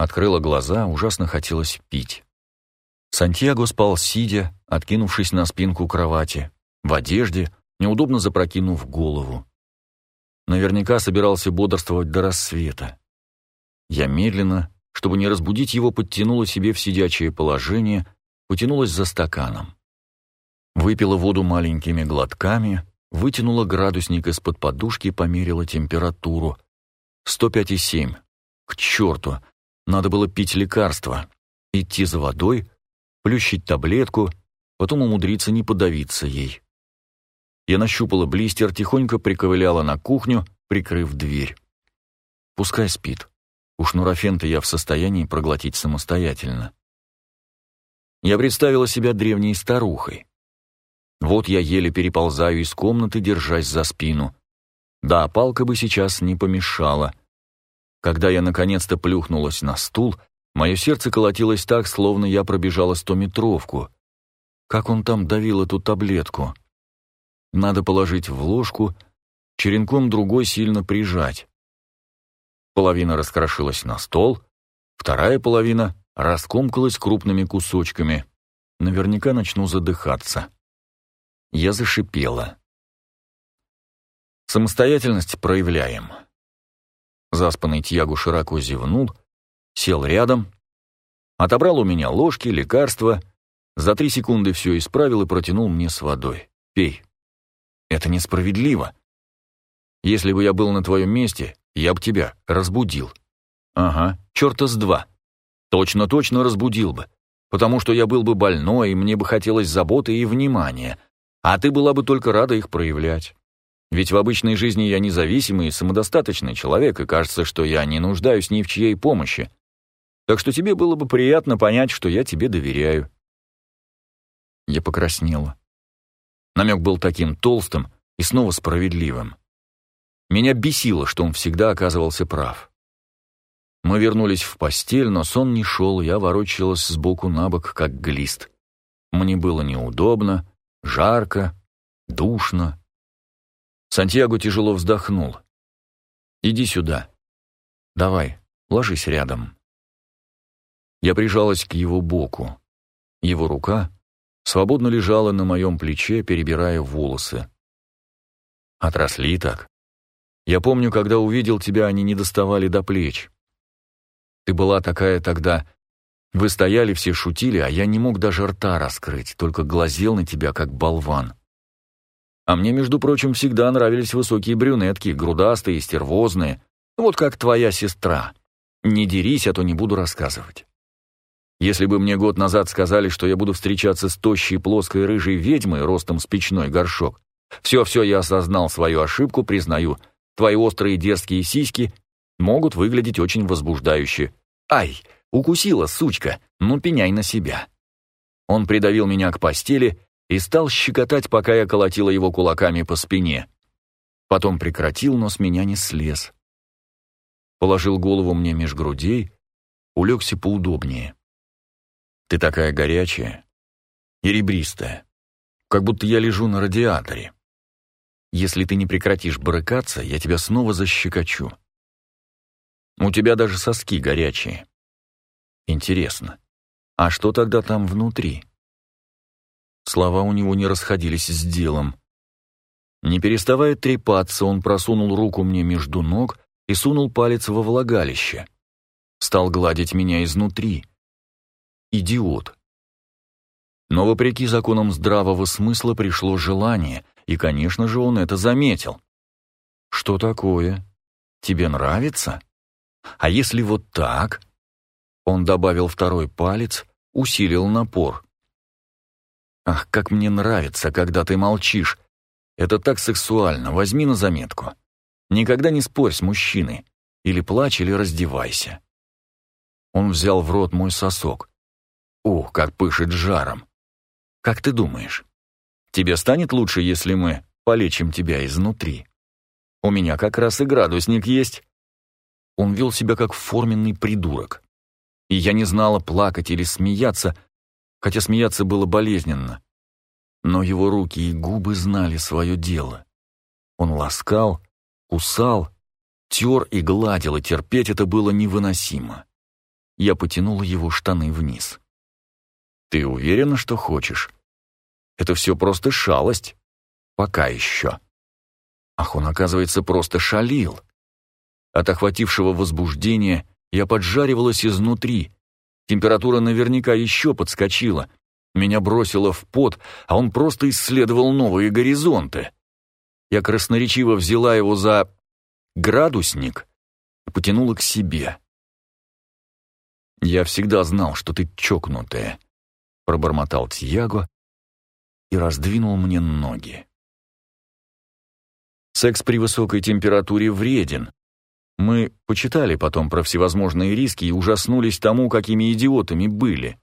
Открыла глаза, ужасно хотелось пить. Сантьяго спал сидя, откинувшись на спинку кровати, в одежде, неудобно запрокинув голову. Наверняка собирался бодрствовать до рассвета. Я медленно, чтобы не разбудить его, подтянула себе в сидячее положение, потянулась за стаканом. Выпила воду маленькими глотками, вытянула градусник из-под подушки, померила температуру. 105,7. К черту! Надо было пить лекарство, идти за водой, плющить таблетку, потом умудриться не подавиться ей. Я нащупала блистер, тихонько приковыляла на кухню, прикрыв дверь. Пускай спит. Уж нурофен-то я в состоянии проглотить самостоятельно. Я представила себя древней старухой. Вот я еле переползаю из комнаты, держась за спину. Да, палка бы сейчас не помешала. Когда я наконец-то плюхнулась на стул, мое сердце колотилось так, словно я пробежала стометровку. Как он там давил эту таблетку? Надо положить в ложку, черенком другой сильно прижать. Половина раскрошилась на стол, вторая половина раскомкалась крупными кусочками. Наверняка начну задыхаться. Я зашипела. Самостоятельность проявляем. Заспанный Тьягу широко зевнул, сел рядом, отобрал у меня ложки, лекарства, за три секунды все исправил и протянул мне с водой. «Пей». «Это несправедливо. Если бы я был на твоем месте, я бы тебя разбудил». «Ага, черта с два. Точно-точно разбудил бы, потому что я был бы больной, и мне бы хотелось заботы и внимания, а ты была бы только рада их проявлять. Ведь в обычной жизни я независимый и самодостаточный человек, и кажется, что я не нуждаюсь ни в чьей помощи. Так что тебе было бы приятно понять, что я тебе доверяю». Я покраснела. Намек был таким толстым и снова справедливым. Меня бесило, что он всегда оказывался прав. Мы вернулись в постель, но сон не шел, я ворочалась сбоку на бок, как глист. Мне было неудобно, жарко, душно. Сантьяго тяжело вздохнул. «Иди сюда. Давай, ложись рядом». Я прижалась к его боку. Его рука свободно лежала на моем плече, перебирая волосы. Отросли так. Я помню, когда увидел тебя, они не доставали до плеч. Ты была такая тогда... Вы стояли, все шутили, а я не мог даже рта раскрыть, только глазел на тебя, как болван. А мне, между прочим, всегда нравились высокие брюнетки, грудастые, стервозные. Вот как твоя сестра. Не дерись, а то не буду рассказывать. Если бы мне год назад сказали, что я буду встречаться с тощей плоской рыжей ведьмой ростом с печной горшок, все-все я осознал свою ошибку, признаю. Твои острые дерзкие сиськи могут выглядеть очень возбуждающе. Ай, укусила, сучка, ну пеняй на себя. Он придавил меня к постели и стал щекотать, пока я колотила его кулаками по спине. Потом прекратил, но с меня не слез. Положил голову мне меж грудей, улегся поудобнее. «Ты такая горячая и ребристая, как будто я лежу на радиаторе. Если ты не прекратишь брыкаться, я тебя снова защекочу. У тебя даже соски горячие. Интересно, а что тогда там внутри?» Слова у него не расходились с делом. Не переставая трепаться, он просунул руку мне между ног и сунул палец во влагалище. Стал гладить меня изнутри. Идиот. Но вопреки законам здравого смысла пришло желание, и, конечно же, он это заметил. «Что такое? Тебе нравится? А если вот так?» Он добавил второй палец, усилил напор. Ах, как мне нравится, когда ты молчишь. Это так сексуально, возьми на заметку. Никогда не спорь с мужчиной. Или плачь, или раздевайся. Он взял в рот мой сосок. Ух, как пышет жаром. Как ты думаешь, тебе станет лучше, если мы полечим тебя изнутри? У меня как раз и градусник есть. Он вел себя как форменный придурок. И я не знала, плакать или смеяться, хотя смеяться было болезненно. Но его руки и губы знали свое дело. Он ласкал, кусал, тер и гладил, и терпеть это было невыносимо. Я потянула его штаны вниз. «Ты уверена, что хочешь? Это все просто шалость. Пока еще». Ах, он, оказывается, просто шалил. От охватившего возбуждения я поджаривалась изнутри. Температура наверняка еще подскочила. Меня бросило в пот, а он просто исследовал новые горизонты. Я красноречиво взяла его за градусник и потянула к себе. «Я всегда знал, что ты чокнутая», — пробормотал Тьяго и раздвинул мне ноги. Секс при высокой температуре вреден. Мы почитали потом про всевозможные риски и ужаснулись тому, какими идиотами были.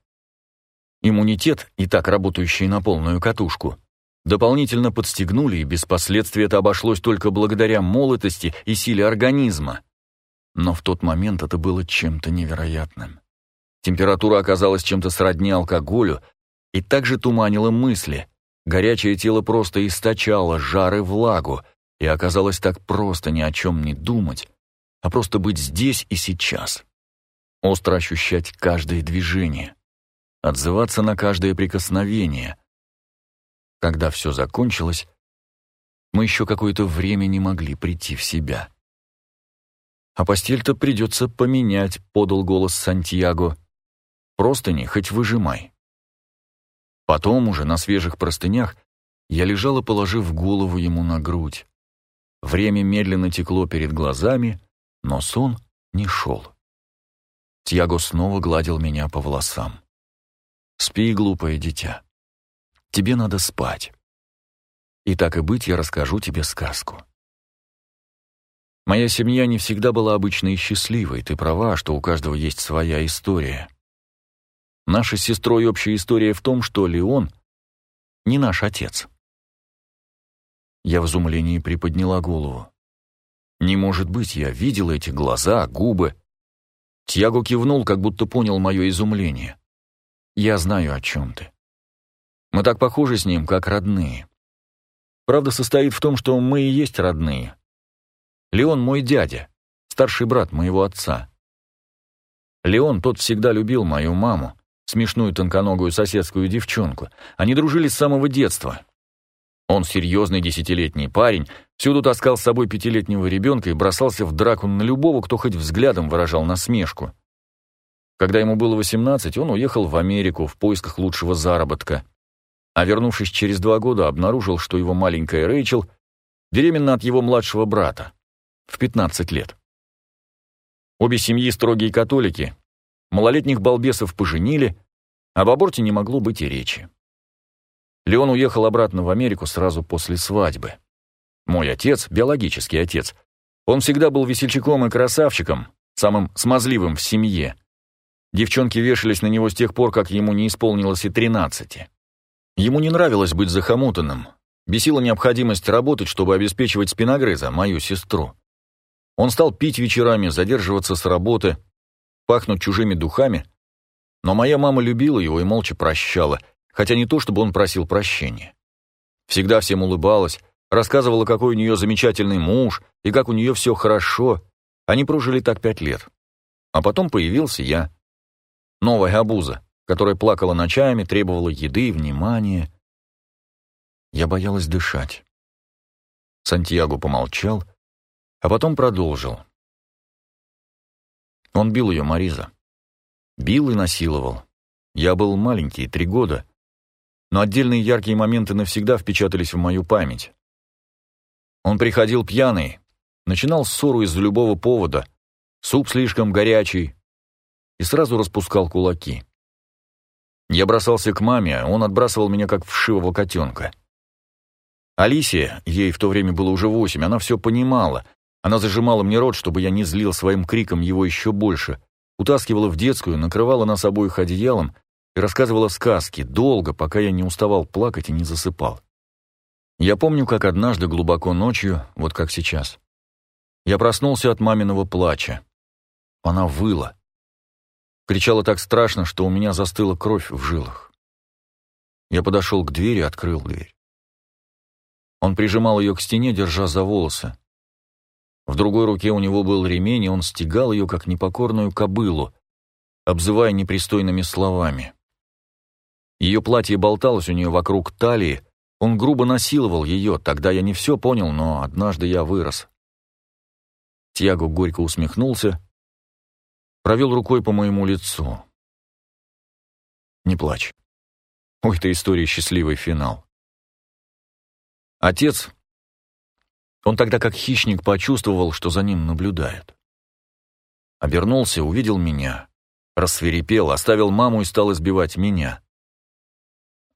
Иммунитет, и так работающий на полную катушку, дополнительно подстегнули, и без последствий это обошлось только благодаря молодости и силе организма. Но в тот момент это было чем-то невероятным. Температура оказалась чем-то сродни алкоголю и также туманила мысли. Горячее тело просто источало жар и влагу, и оказалось так просто ни о чем не думать, а просто быть здесь и сейчас. Остро ощущать каждое движение, отзываться на каждое прикосновение. Когда все закончилось, мы еще какое-то время не могли прийти в себя. «А постель-то придется поменять», — подал голос Сантьяго. «Просто не, хоть выжимай». Потом уже на свежих простынях я лежала, положив голову ему на грудь. Время медленно текло перед глазами, но сон не шел. Тьяго снова гладил меня по волосам. «Спи, глупое дитя. Тебе надо спать. И так и быть, я расскажу тебе сказку». Моя семья не всегда была обычной и счастливой, ты права, что у каждого есть своя история. Наша с сестрой общая история в том, что Леон не наш отец. Я в изумлении приподняла голову. «Не может быть, я видел эти глаза, губы». Тьяго кивнул, как будто понял мое изумление. «Я знаю, о чем ты. Мы так похожи с ним, как родные. Правда состоит в том, что мы и есть родные. Леон мой дядя, старший брат моего отца. Леон тот всегда любил мою маму, смешную тонконогую соседскую девчонку. Они дружили с самого детства, он серьезный десятилетний парень, всюду таскал с собой пятилетнего ребенка и бросался в драку на любого, кто хоть взглядом выражал насмешку. Когда ему было 18, он уехал в Америку в поисках лучшего заработка. А вернувшись через два года, обнаружил, что его маленькая Рэйчел беременна от его младшего брата в 15 лет. Обе семьи строгие католики, малолетних балбесов поженили, об аборте не могло быть и речи. Леон уехал обратно в Америку сразу после свадьбы. Мой отец, биологический отец, он всегда был весельчаком и красавчиком, самым смазливым в семье. Девчонки вешались на него с тех пор, как ему не исполнилось и тринадцати. Ему не нравилось быть захомутанным. Бесила необходимость работать, чтобы обеспечивать спиногрыза, мою сестру. Он стал пить вечерами, задерживаться с работы, пахнуть чужими духами. Но моя мама любила его и молча прощала — хотя не то, чтобы он просил прощения. Всегда всем улыбалась, рассказывала, какой у нее замечательный муж и как у нее все хорошо. Они прожили так пять лет. А потом появился я. Новая обуза, которая плакала ночами, требовала еды, внимания. Я боялась дышать. Сантьяго помолчал, а потом продолжил. Он бил ее, Мариза. Бил и насиловал. Я был маленький, три года, но отдельные яркие моменты навсегда впечатались в мою память. Он приходил пьяный, начинал ссору из-за любого повода, суп слишком горячий, и сразу распускал кулаки. Я бросался к маме, он отбрасывал меня как вшивого котенка. Алисия, ей в то время было уже восемь, она все понимала. Она зажимала мне рот, чтобы я не злил своим криком его еще больше, утаскивала в детскую, накрывала нас обоих одеялом и рассказывала сказки, долго, пока я не уставал плакать и не засыпал. Я помню, как однажды глубоко ночью, вот как сейчас, я проснулся от маминого плача. Она выла. Кричала так страшно, что у меня застыла кровь в жилах. Я подошел к двери, открыл дверь. Он прижимал ее к стене, держа за волосы. В другой руке у него был ремень, и он стегал ее, как непокорную кобылу, обзывая непристойными словами. Ее платье болталось у нее вокруг талии, он грубо насиловал ее, тогда я не все понял, но однажды я вырос. Тьяго горько усмехнулся, провел рукой по моему лицу. «Не плачь. У этой истории счастливый финал». Отец, он тогда как хищник почувствовал, что за ним наблюдают. Обернулся, увидел меня, рассверепел, оставил маму и стал избивать меня.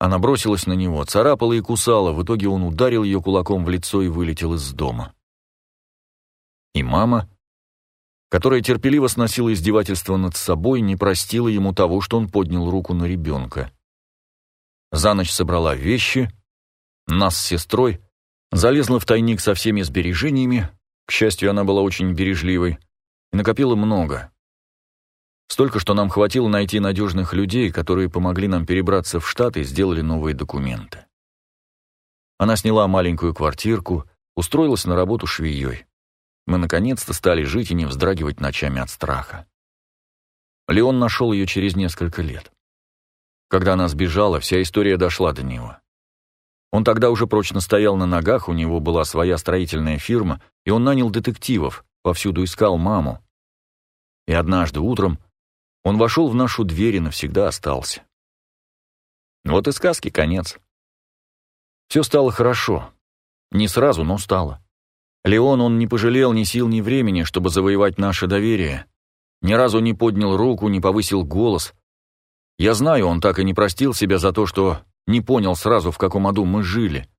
Она бросилась на него, царапала и кусала, в итоге он ударил ее кулаком в лицо и вылетел из дома. И мама, которая терпеливо сносила издевательство над собой, не простила ему того, что он поднял руку на ребенка. За ночь собрала вещи, нас с сестрой, залезла в тайник со всеми сбережениями, к счастью, она была очень бережливой, и накопила много. Столько, что нам хватило найти надежных людей, которые помогли нам перебраться в Штаты и сделали новые документы. Она сняла маленькую квартирку, устроилась на работу швеей. Мы наконец-то стали жить и не вздрагивать ночами от страха. Леон нашел ее через несколько лет. Когда она сбежала, вся история дошла до него. Он тогда уже прочно стоял на ногах, у него была своя строительная фирма, и он нанял детективов, повсюду искал маму. И однажды утром он вошел в нашу дверь и навсегда остался. Вот и сказки конец. Все стало хорошо. Не сразу, но стало. Леон он не пожалел ни сил, ни времени, чтобы завоевать наше доверие. Ни разу не поднял руку, не повысил голос. Я знаю, он так и не простил себя за то, что не понял сразу, в каком аду мы жили.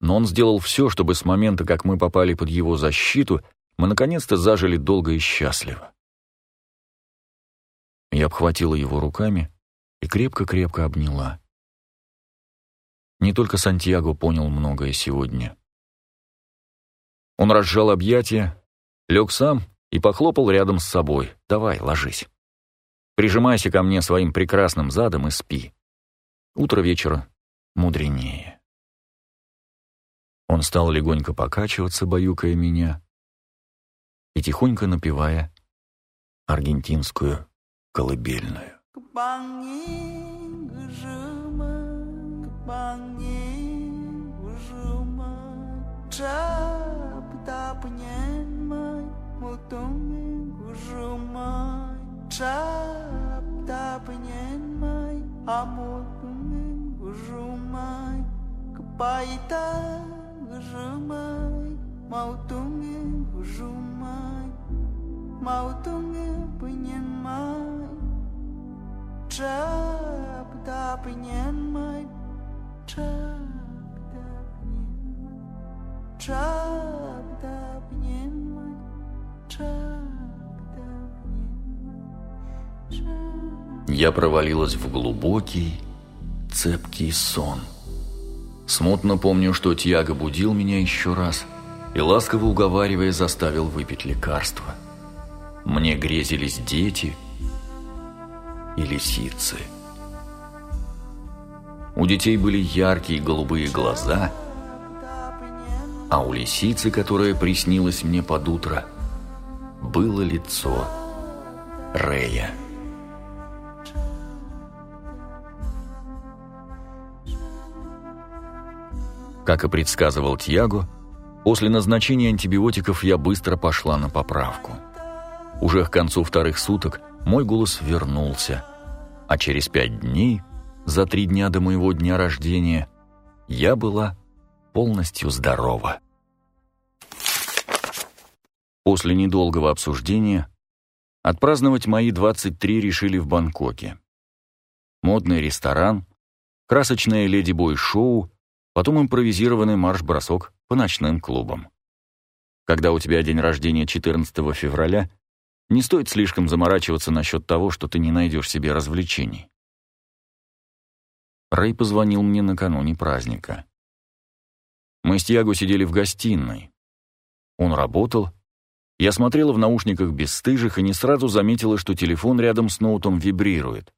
Но он сделал все, чтобы с момента, как мы попали под его защиту, мы наконец-то зажили долго и счастливо. Я обхватила его руками и крепко-крепко обняла. Не только Сантьяго понял многое сегодня. Он разжал объятия, лег сам и похлопал рядом с собой. «Давай, ложись. Прижимайся ко мне своим прекрасным задом и спи. Утро вечера мудренее». Он стал легонько покачиваться, баюкая меня, и тихонько напевая аргентинскую колыбельную. Tunggu rumah Mau tunggu penyemai Trap ta penyemai Trap ta penyemai Trap ta penyemai Я провалилась в глубокий, цепкий сон. Смутно помню, что Тьяго будил меня еще раз — и, ласково уговаривая, заставил выпить лекарство. Мне грезились дети и лисицы. У детей были яркие голубые глаза, а у лисицы, которая приснилась мне под утро, было лицо Рея. Как и предсказывал Тьяго, После назначения антибиотиков я быстро пошла на поправку. Уже к концу вторых суток мой голос вернулся, а через пять дней, за три дня до моего дня рождения, я была полностью здорова. После недолгого обсуждения отпраздновать мои 23 решили в Бангкоке. модный ресторан, красочное леди-бой-шоу, потом импровизированный марш-бросок по ночным клубам. Когда у тебя день рождения 14 февраля, не стоит слишком заморачиваться насчет того, что ты не найдешь себе развлечений. Рэй позвонил мне накануне праздника. Мы с Тьяго сидели в гостиной. Он работал. Я смотрела в наушниках бесстыжих и не сразу заметила, что телефон рядом с ноутом вибрирует.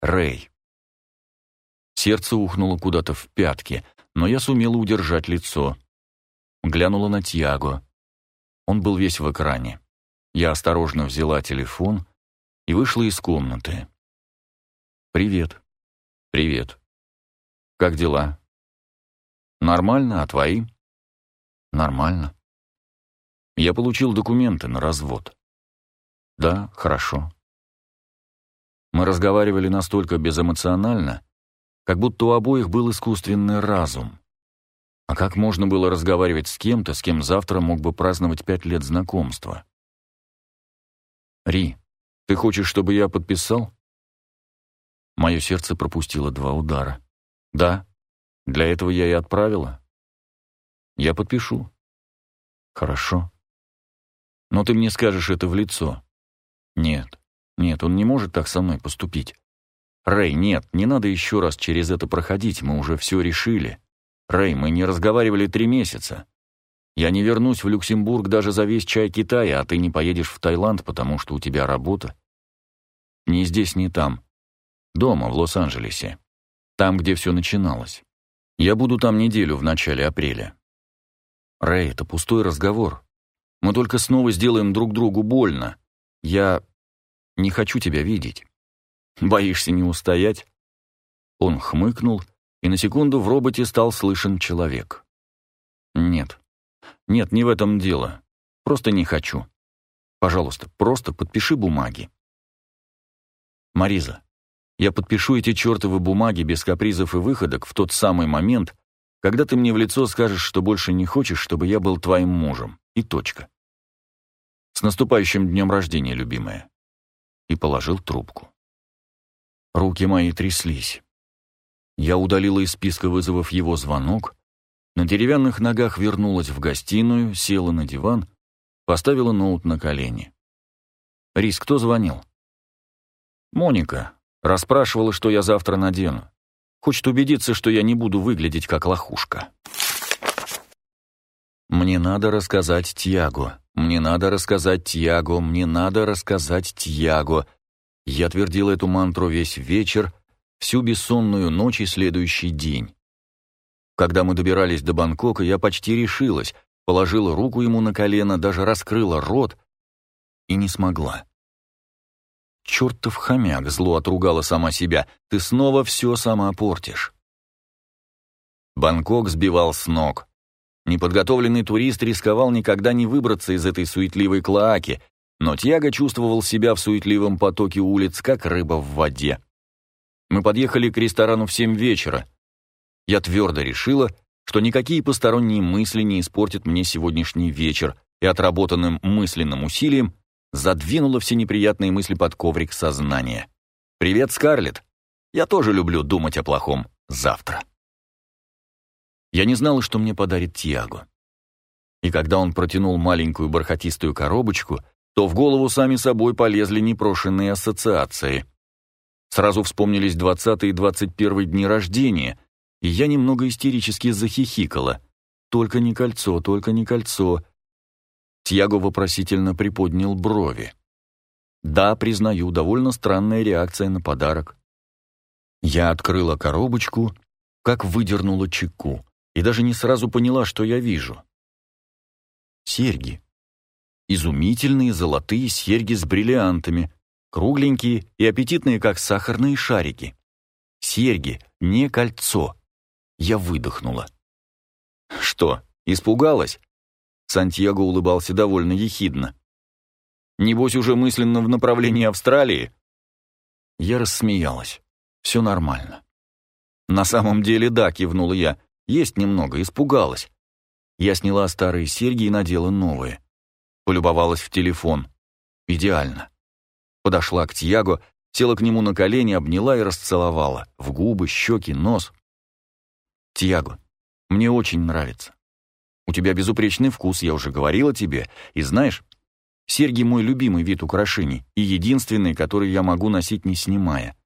Рэй. Сердце ухнуло куда-то в пятки, но я сумела удержать лицо. Глянула на Тьяго. Он был весь в экране. Я осторожно взяла телефон и вышла из комнаты. «Привет». «Привет. Как дела?» «Нормально, а твои?» «Нормально». «Я получил документы на развод». «Да, хорошо». Мы разговаривали настолько безэмоционально, как будто у обоих был искусственный разум. А как можно было разговаривать с кем-то, с кем завтра мог бы праздновать пять лет знакомства? «Ри, ты хочешь, чтобы я подписал?» Мое сердце пропустило два удара. «Да, для этого я и отправила. Я подпишу». «Хорошо. Но ты мне скажешь это в лицо». «Нет, нет, он не может так со мной поступить. Рэй, нет, не надо еще раз через это проходить, мы уже все решили. Рэй, мы не разговаривали три месяца. Я не вернусь в Люксембург даже за весь чай Китая, а ты не поедешь в Таиланд, потому что у тебя работа. Ни здесь, ни там. Дома, в Лос-Анджелесе. Там, где все начиналось. Я буду там неделю в начале апреля. Рэй, это пустой разговор. Мы только снова сделаем друг другу больно. Я не хочу тебя видеть. Боишься не устоять? Он хмыкнул, и на секунду в роботе стал слышен человек. Нет, нет, не в этом дело. Просто не хочу. Пожалуйста, просто подпиши бумаги. Мариза, я подпишу эти чертовы бумаги без капризов и выходок в тот самый момент, когда ты мне в лицо скажешь, что больше не хочешь, чтобы я был твоим мужем. И точка. С наступающим днем рождения, любимая. И положил трубку. Руки мои тряслись. Я удалила из списка вызовов его звонок, на деревянных ногах вернулась в гостиную, села на диван, поставила ноут на колени. «Рис, кто звонил?» «Моника. Расспрашивала, что я завтра надену. Хочет убедиться, что я не буду выглядеть как лохушка». «Мне надо рассказать Тьяго. Мне надо рассказать Тьяго. Мне надо рассказать Тьяго». Я твердил эту мантру весь вечер, всю бессонную ночь и следующий день. Когда мы добирались до Бангкока, я почти решилась, положила руку ему на колено, даже раскрыла рот и не смогла. «Чертов хомяк!» — зло отругала сама себя. «Ты снова все сама портишь». Бангкок сбивал с ног. Неподготовленный турист рисковал никогда не выбраться из этой суетливой клоаки, но Тьяго чувствовал себя в суетливом потоке улиц, как рыба в воде. Мы подъехали к ресторану в семь вечера. Я твердо решила, что никакие посторонние мысли не испортят мне сегодняшний вечер, и отработанным мысленным усилием задвинула все неприятные мысли под коврик сознания. «Привет, Скарлетт! Я тоже люблю думать о плохом завтра». Я не знала, что мне подарит Тиаго. И когда он протянул маленькую бархатистую коробочку, то в голову сами собой полезли непрошенные ассоциации. Сразу вспомнились 20 и 21 дни рождения, и я немного истерически захихикала. «Только не кольцо, только не кольцо». Тьяго вопросительно приподнял брови. «Да, признаю, довольно странная реакция на подарок». Я открыла коробочку, как выдернула чеку, и даже не сразу поняла, что я вижу. Серьги. Изумительные золотые серьги с бриллиантами, кругленькие и аппетитные, как сахарные шарики. Серьги, не кольцо. Я выдохнула. «Что, испугалась?» Сантьяго улыбался довольно ехидно. «Небось, уже мысленно в направлении Австралии?» Я рассмеялась. «Все нормально». «На самом деле, да», — кивнула я. «Есть немного, испугалась». Я сняла старые серьги и надела новые. Полюбовалась в телефон. Идеально. Подошла к Тьяго, Села к нему на колени, обняла и расцеловала. В губы, щеки, нос. «Тьяго, мне очень нравится. У тебя безупречный вкус, я уже говорила тебе. И знаешь, серьги — мой любимый вид украшений и единственный, который я могу носить не снимая.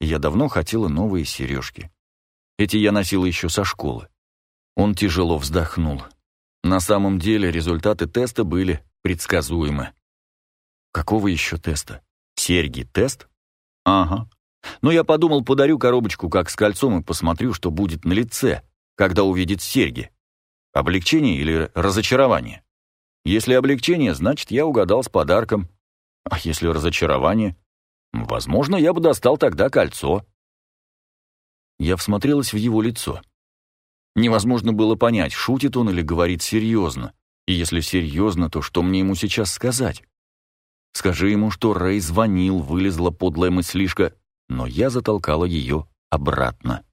Я давно хотела новые сережки. Эти я носила еще со школы. Он тяжело вздохнул. На самом деле результаты теста были предсказуемы. Какого еще теста? Серьги тест? Ага. Но я подумал, подарю коробочку как с кольцом и посмотрю, что будет на лице, когда увидит серьги. Облегчение или разочарование? Если облегчение, значит, я угадал с подарком. А если разочарование? Возможно, я бы достал тогда кольцо. Я всмотрелась в его лицо. Невозможно было понять, шутит он или говорит серьезно. И если серьезно, то что мне ему сейчас сказать? Скажи ему, что Рэй звонил, вылезла подлая мыслишка, но я затолкала ее обратно.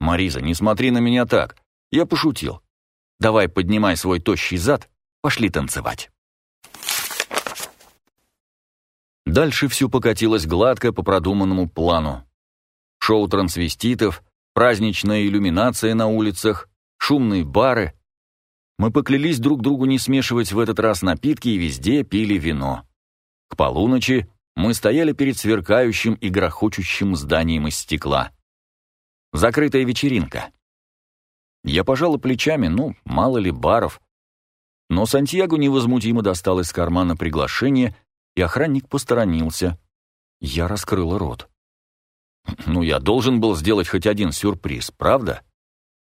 «Мариза, не смотри на меня так. Я пошутил. Давай поднимай свой тощий зад, пошли танцевать». Дальше все покатилось гладко по продуманному плану. Шоу трансвеститов, праздничная иллюминация на улицах, шумные бары. Мы поклялись друг другу не смешивать в этот раз напитки и везде пили вино. К полуночи мы стояли перед сверкающим и грохочущим зданием из стекла. Закрытая вечеринка. Я пожала плечами, ну, мало ли баров. Но Сантьяго невозмутимо достал из кармана приглашение, и охранник посторонился. Я раскрыла рот. Ну, я должен был сделать хоть один сюрприз, правда?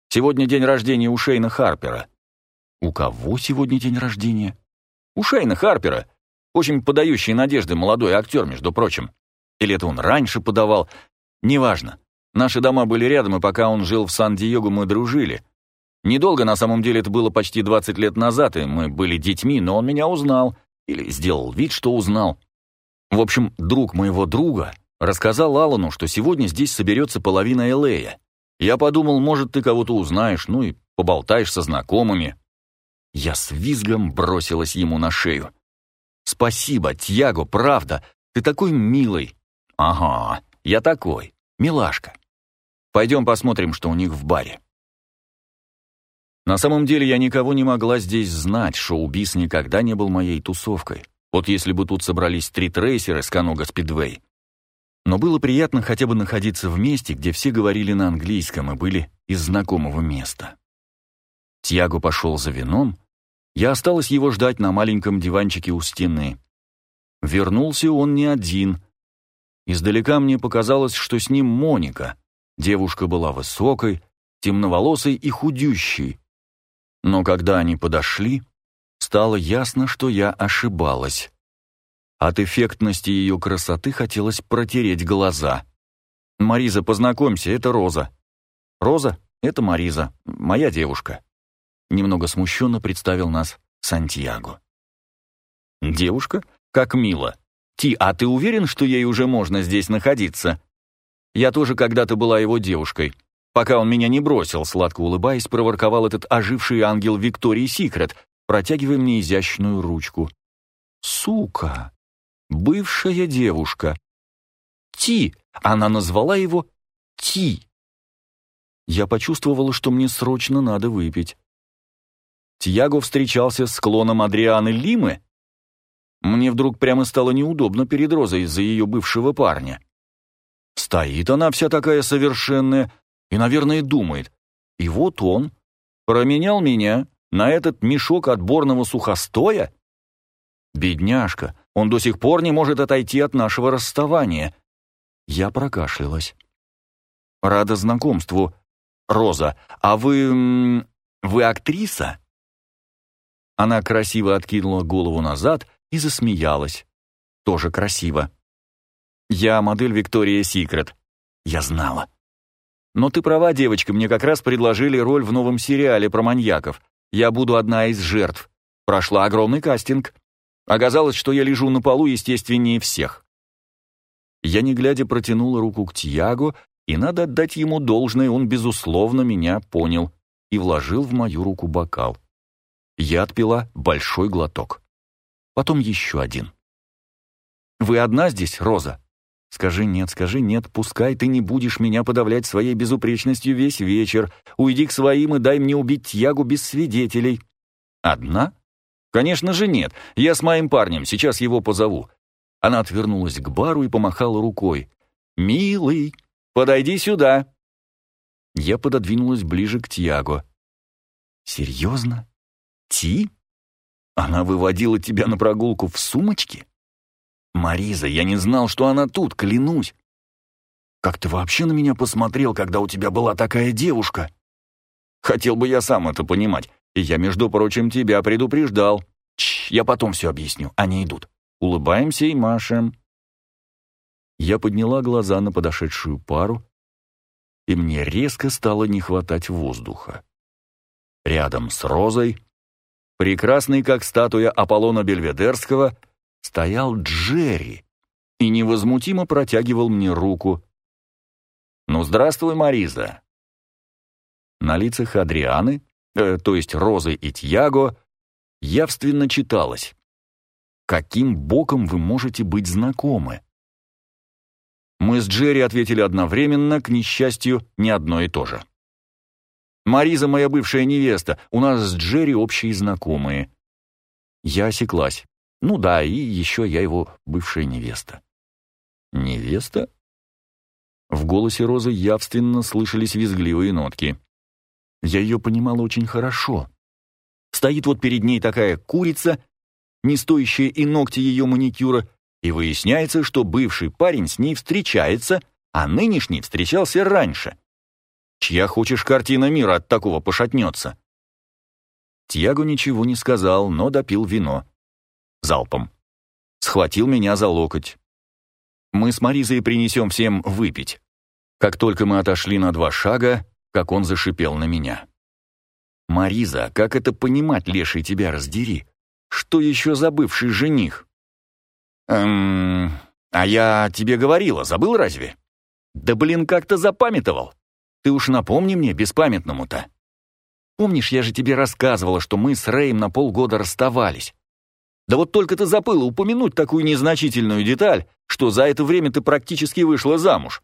Сегодня день рождения у Шейна Харпера. У кого сегодня день рождения? У Шейна Харпера. Очень подающий надежды молодой актер, между прочим. Или это он раньше подавал? Неважно. Наши дома были рядом, и пока он жил в Сан-Диего, мы дружили. Недолго, на самом деле, это было почти 20 лет назад, и мы были детьми, но он меня узнал. Или сделал вид, что узнал. В общем, друг моего друга рассказал Аллану, что сегодня здесь соберется половина Элея. Я подумал, может, ты кого-то узнаешь, ну и поболтаешь со знакомыми. Я с визгом бросилась ему на шею. «Спасибо, Тьяго, правда. Ты такой милый». «Ага, я такой. Милашка. Пойдем посмотрим, что у них в баре». На самом деле я никого не могла здесь знать, шоу-биз никогда не был моей тусовкой. Вот если бы тут собрались три трейсера с Канога Спидвей. Но было приятно хотя бы находиться в месте, где все говорили на английском и были из знакомого места. Тьяго пошел за вином, я осталась его ждать на маленьком диванчике у стены. Вернулся он не один. Издалека мне показалось, что с ним Моника. Девушка была высокой, темноволосой и худющей. Но когда они подошли, стало ясно, что я ошибалась. От эффектности ее красоты хотелось протереть глаза. «Мариза, познакомься, это Роза». «Роза, это Мариза, моя девушка». Немного смущенно представил нас Сантьяго. «Девушка? Как мило. Ти, а ты уверен, что ей уже можно здесь находиться? Я тоже когда-то была его девушкой. Пока он меня не бросил, сладко улыбаясь, проворковал этот оживший ангел Виктории Секрет, протягивая мне изящную ручку. Сука! Бывшая девушка. Ти! Она назвала его Ти. Я почувствовала, что мне срочно надо выпить. Тьяго встречался с клоном Адрианы Лимы? Мне вдруг прямо стало неудобно перед Розой из-за ее бывшего парня. Стоит она вся такая совершенная и, наверное, думает. И вот он променял меня на этот мешок отборного сухостоя? Бедняжка, он до сих пор не может отойти от нашего расставания. Я прокашлялась. Рада знакомству. Роза, а вы... вы актриса? Она красиво откинула голову назад и засмеялась. Тоже красиво. «Я модель Виктория Секрет». Я знала. «Но ты права, девочка, мне как раз предложили роль в новом сериале про маньяков. Я буду одна из жертв. Прошла огромный кастинг. Оказалось, что я лежу на полу естественнее всех». Я, не глядя, протянула руку к Тьяго, и надо отдать ему должное, он, безусловно, меня понял и вложил в мою руку бокал. Я отпила большой глоток. Потом еще один. «Вы одна здесь, Роза?» Скажи нет, скажи нет, пускай ты не будешь меня подавлять своей безупречностью весь вечер. Уйди к своим и дай мне убить Тьягу без свидетелей. Одна? Конечно же нет. Я с моим парнем, сейчас его позову. Она отвернулась к бару и помахала рукой. «Милый, подойди сюда!» Я пододвинулась ближе к Тьяго. «Серьезно? Ти? Она выводила тебя на прогулку в сумочке?» «Мариза, я не знал, что она тут, клянусь!» «Как ты вообще на меня посмотрел, когда у тебя была такая девушка?» «Хотел бы я сам это понимать. И я, между прочим, тебя предупреждал. Чш, я потом все объясню, они идут. Улыбаемся и машем». Я подняла глаза на подошедшую пару, и мне резко стало не хватать воздуха. Рядом с Розой, прекрасный как статуя Аполлона Бельведерского, стоял Джерри и невозмутимо протягивал мне руку. «Ну, здравствуй, Мариза!» На лицах Адрианы, э, то есть Розы и Тьяго, явственно читалось. «Каким боком вы можете быть знакомы?» Мы с Джерри ответили одновременно, к несчастью, не одно и то же. «Мариза моя бывшая невеста, у нас с Джерри общие знакомые». Я осеклась. Ну да, и еще я его бывшая невеста. Невеста? В голосе Розы явственно слышались визгливые нотки. Я ее понимала очень хорошо. Стоит вот перед ней такая курица, не стоящая и ногти ее маникюра, и выясняется, что бывший парень с ней встречается, а нынешний встречался раньше. Чья хочешь картина мира от такого пошатнется? Тьяго ничего не сказал, но допил вино залпом. Схватил меня за локоть. Мы с Маризой принесем всем выпить. Как только мы отошли на два шага, как он зашипел на меня. «Мариза, как это понимать, леший, тебя раздери? Что еще за бывший жених?» «Эм... А я тебе говорила, забыл разве?» «Да блин, как-то запамятовал. Ты уж напомни мне, беспамятному-то. Помнишь, я же тебе рассказывала, что мы с Рэем на полгода расставались. Да вот только ты забыла упомянуть такую незначительную деталь, что за это время ты практически вышла замуж.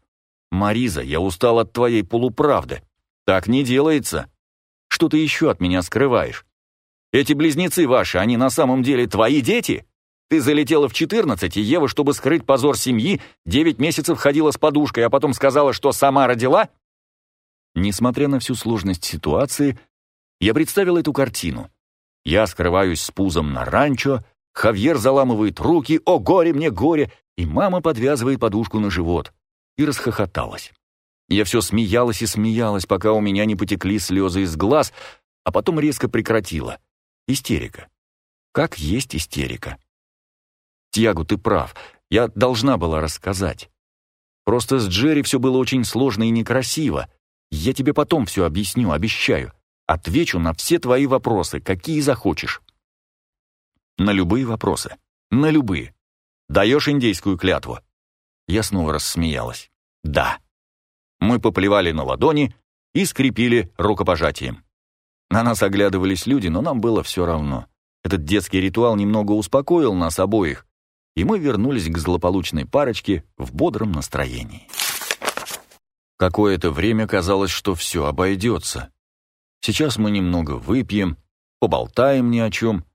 Мариза, я устал от твоей полуправды. Так не делается. Что ты еще от меня скрываешь? Эти близнецы ваши, они на самом деле твои дети? Ты залетела в 14, и Ева, чтобы скрыть позор семьи, 9 месяцев ходила с подушкой, а потом сказала, что сама родила? Несмотря на всю сложность ситуации, я представил эту картину. Я скрываюсь с пузом на ранчо, Хавьер заламывает руки, о горе мне горе, и мама подвязывает подушку на живот. И расхохоталась. Я все смеялась и смеялась, пока у меня не потекли слезы из глаз, а потом резко прекратила. Истерика. Как есть истерика. Тьягу, ты прав, я должна была рассказать. Просто с Джерри все было очень сложно и некрасиво. Я тебе потом все объясню, обещаю. Отвечу на все твои вопросы, какие захочешь. На любые вопросы. На любые. Даешь индейскую клятву?» Я снова рассмеялась. «Да». Мы поплевали на ладони и скрепили рукопожатием. На нас оглядывались люди, но нам было все равно. Этот детский ритуал немного успокоил нас обоих, и мы вернулись к злополучной парочке в бодром настроении. Какое-то время казалось, что все обойдется. Сейчас мы немного выпьем, поболтаем ни о чем,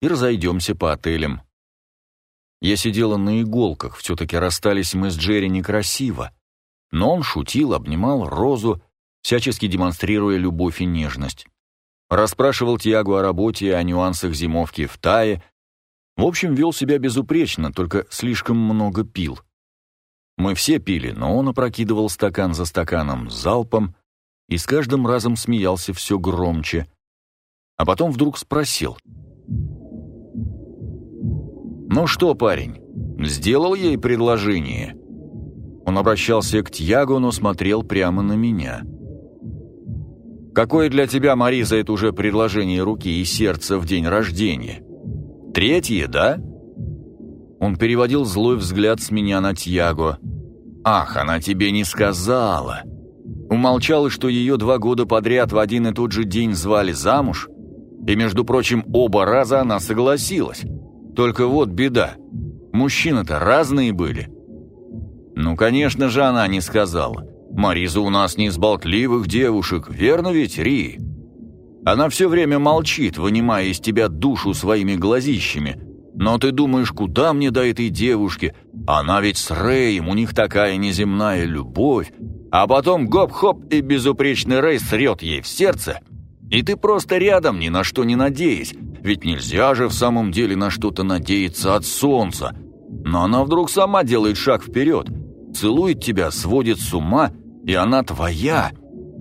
и разойдемся по отелям. Я сидела на иголках, все-таки расстались мы с Джерри некрасиво. Но он шутил, обнимал Розу, всячески демонстрируя любовь и нежность. Расспрашивал Тиагу о работе и о нюансах зимовки в Тае. В общем, вел себя безупречно, только слишком много пил. Мы все пили, но он опрокидывал стакан за стаканом залпом и с каждым разом смеялся все громче. А потом вдруг спросил — «Ну что, парень, сделал ей предложение?» Он обращался к Тьяго, но смотрел прямо на меня. «Какое для тебя, Мариза, это уже предложение руки и сердца в день рождения? Третье, да?» Он переводил злой взгляд с меня на Тьяго. «Ах, она тебе не сказала!» Умолчала, что ее два года подряд в один и тот же день звали замуж, и, между прочим, оба раза она согласилась. Только вот беда. Мужчины-то разные были. Ну, конечно же, она не сказала. Мариза у нас не из болтливых девушек, верно ведь, Ри? Она все время молчит, вынимая из тебя душу своими глазищами. Но ты думаешь, куда мне до этой девушки? Она ведь с Рэем, у них такая неземная любовь. А потом гоп-хоп, и безупречный Рэй срет ей в сердце. И ты просто рядом, ни на что не надеясь. Ведь нельзя же в самом деле на что-то надеяться от солнца. Но она вдруг сама делает шаг вперед, целует тебя, сводит с ума, и она твоя.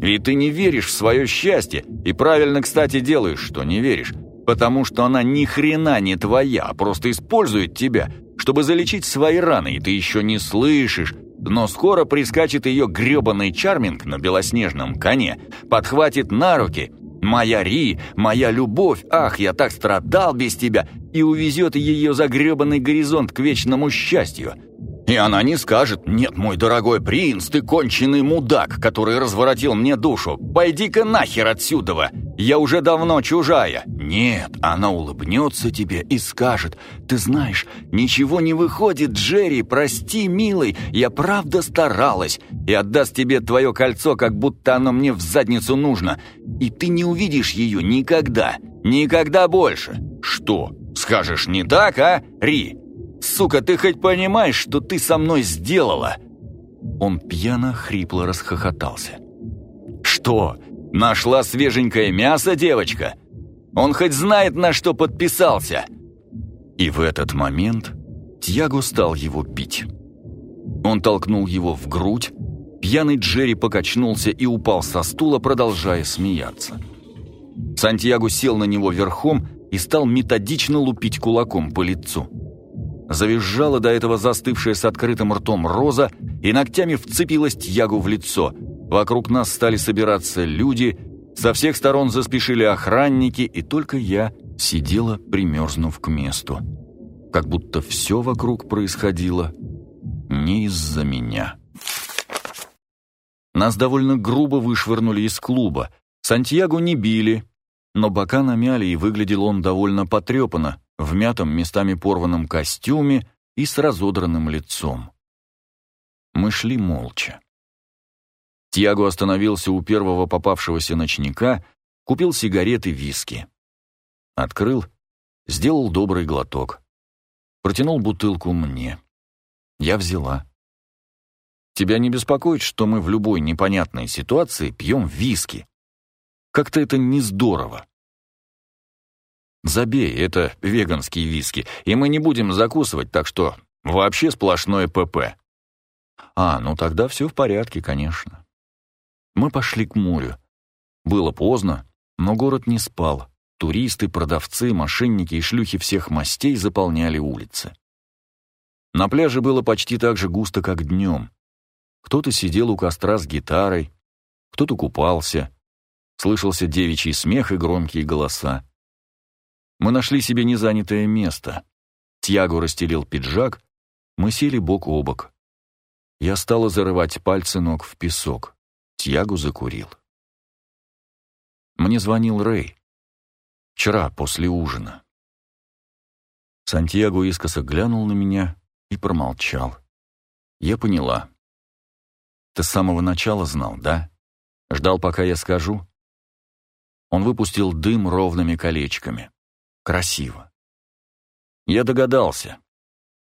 И ты не веришь в свое счастье, и правильно, кстати, делаешь, что не веришь, потому что она ни хрена не твоя, а просто использует тебя, чтобы залечить свои раны, и ты еще не слышишь, но скоро прискачет ее гребаный чарминг на белоснежном коне, подхватит на руки. Моя Ри, моя любовь, ах, я так страдал без тебя, и увезет ее за гребаный горизонт к вечному счастью. И она не скажет, нет, мой дорогой принц, ты конченый мудак, который разворотил мне душу, пойди-ка нахер отсюда, я уже давно чужая. Нет, она улыбнется тебе и скажет, ты знаешь, ничего не выходит, Джерри, прости, милый, я правда старалась, и отдаст тебе твое кольцо, как будто оно мне в задницу нужно, и ты не увидишь ее никогда, никогда больше. Что, скажешь не так, а, Ри? Сука, ты хоть понимаешь, что ты со мной сделала?» Он пьяно, хрипло расхохотался. «Что, нашла свеженькое мясо, девочка? Он хоть знает, на что подписался?» И в этот момент Тьяго стал его бить. Он толкнул его в грудь, пьяный Джерри покачнулся и упал со стула, продолжая смеяться. Сантьяго сел на него верхом и стал методично лупить кулаком по лицу. Завизжала до этого застывшая с открытым ртом роза и ногтями вцепилась Тьягу в лицо. Вокруг нас стали собираться люди, со всех сторон заспешили охранники, и только я сидела, примерзнув к месту. Как будто все вокруг происходило не из-за меня. Нас довольно грубо вышвырнули из клуба. Сантьяго не били, но бока намяли, и выглядел он довольно потрепанно, в мятом, местами порванном костюме и с разодранным лицом. Мы шли молча. Тьяго остановился у первого попавшегося ночника, купил сигареты, виски. Открыл, сделал добрый глоток. Протянул бутылку мне. Я взяла. Тебя не беспокоит, что мы в любой непонятной ситуации пьем виски? Как-то это не здорово. Забей, это веганские виски, и мы не будем закусывать, так что вообще сплошное ПП. А, ну тогда все в порядке, конечно. Мы пошли к морю. Было поздно, но город не спал. Туристы, продавцы, мошенники и шлюхи всех мастей заполняли улицы. На пляже было почти так же густо, как днем. Кто-то сидел у костра с гитарой, кто-то купался. Слышался девичий смех и громкие голоса. Мы нашли себе незанятое место. Тьяго расстелил пиджак, мы сели бок о бок. Я стала зарывать пальцы ног в песок. Тьяго закурил. Мне звонил Рэй. Вчера, после ужина. Сантьяго искоса глянул на меня и промолчал. Я поняла. Ты с самого начала знал, да? Ждал, пока я скажу? Он выпустил дым ровными колечками красиво. Я догадался.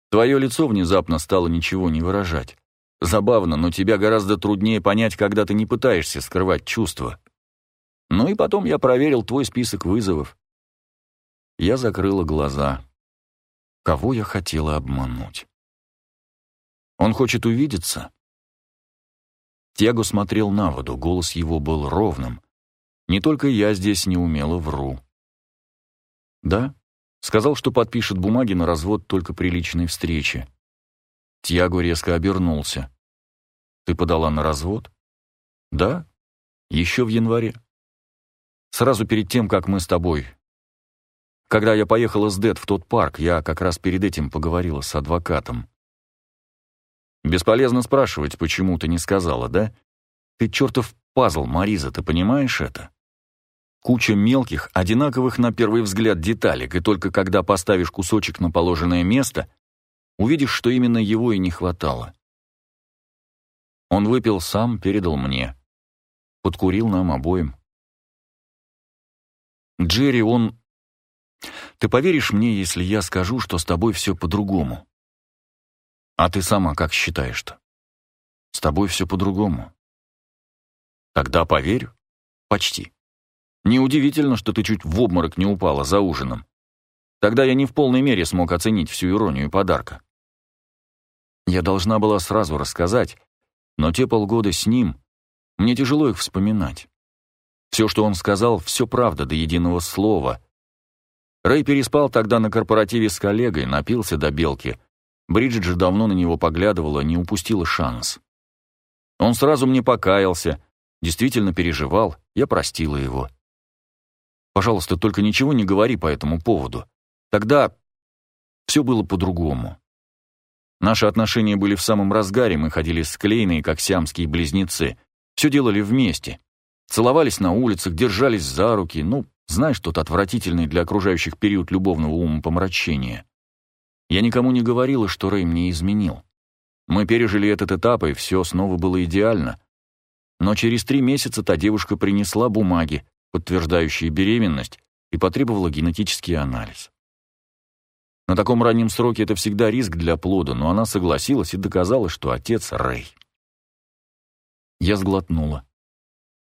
Твое лицо внезапно стало ничего не выражать. Забавно, но тебя гораздо труднее понять, когда ты не пытаешься скрывать чувства. Ну и потом я проверил твой список вызовов. Я закрыла глаза. Кого я хотела обмануть? Он хочет увидеться? Тьяго смотрел на воду, голос его был ровным. Не только я здесь не умела вру. «Да?» Сказал, что подпишет бумаги на развод только при личной встрече. Тьяго резко обернулся. «Ты подала на развод?» «Да, еще в январе. Сразу перед тем, как мы с тобой. Когда я поехала с Дэд в тот парк, я как раз перед этим поговорила с адвокатом. Бесполезно спрашивать, почему ты не сказала, да? Ты чертов пазл, Мариза, ты понимаешь это? Куча мелких, одинаковых на первый взгляд деталек, и только когда поставишь кусочек на положенное место, увидишь, что именно его и не хватало. Он выпил сам, передал мне. Подкурил нам обоим. Джерри, он... Ты поверишь мне, если я скажу, что с тобой все по-другому? А ты сама как считаешь-то? С тобой все по-другому. Тогда поверю. Почти. Неудивительно, что ты чуть в обморок не упала за ужином. Тогда я не в полной мере смог оценить всю иронию подарка. Я должна была сразу рассказать, но те полгода с ним, мне тяжело их вспоминать. Все, что он сказал, все правда до единого слова. Рэй переспал тогда на корпоративе с коллегой, напился до белки. Бриджит же давно на него поглядывала, не упустила шанс. Он сразу мне покаялся, действительно переживал, я простила его. Пожалуйста, только ничего не говори по этому поводу. Тогда все было по-другому. Наши отношения были в самом разгаре, мы ходили склеенные, как сиамские близнецы. Все делали вместе. Целовались на улицах, держались за руки. Ну, знаешь, тот отвратительный для окружающих период любовного умопомрачения. Я никому не говорила, что Рэй мне изменил. Мы пережили этот этап, и все снова было идеально. Но через три месяца та девушка принесла бумаги, подтверждающие беременность, и потребовала генетический анализ. На таком раннем сроке это всегда риск для плода, но она согласилась и доказала, что отец Рэй. Я сглотнула.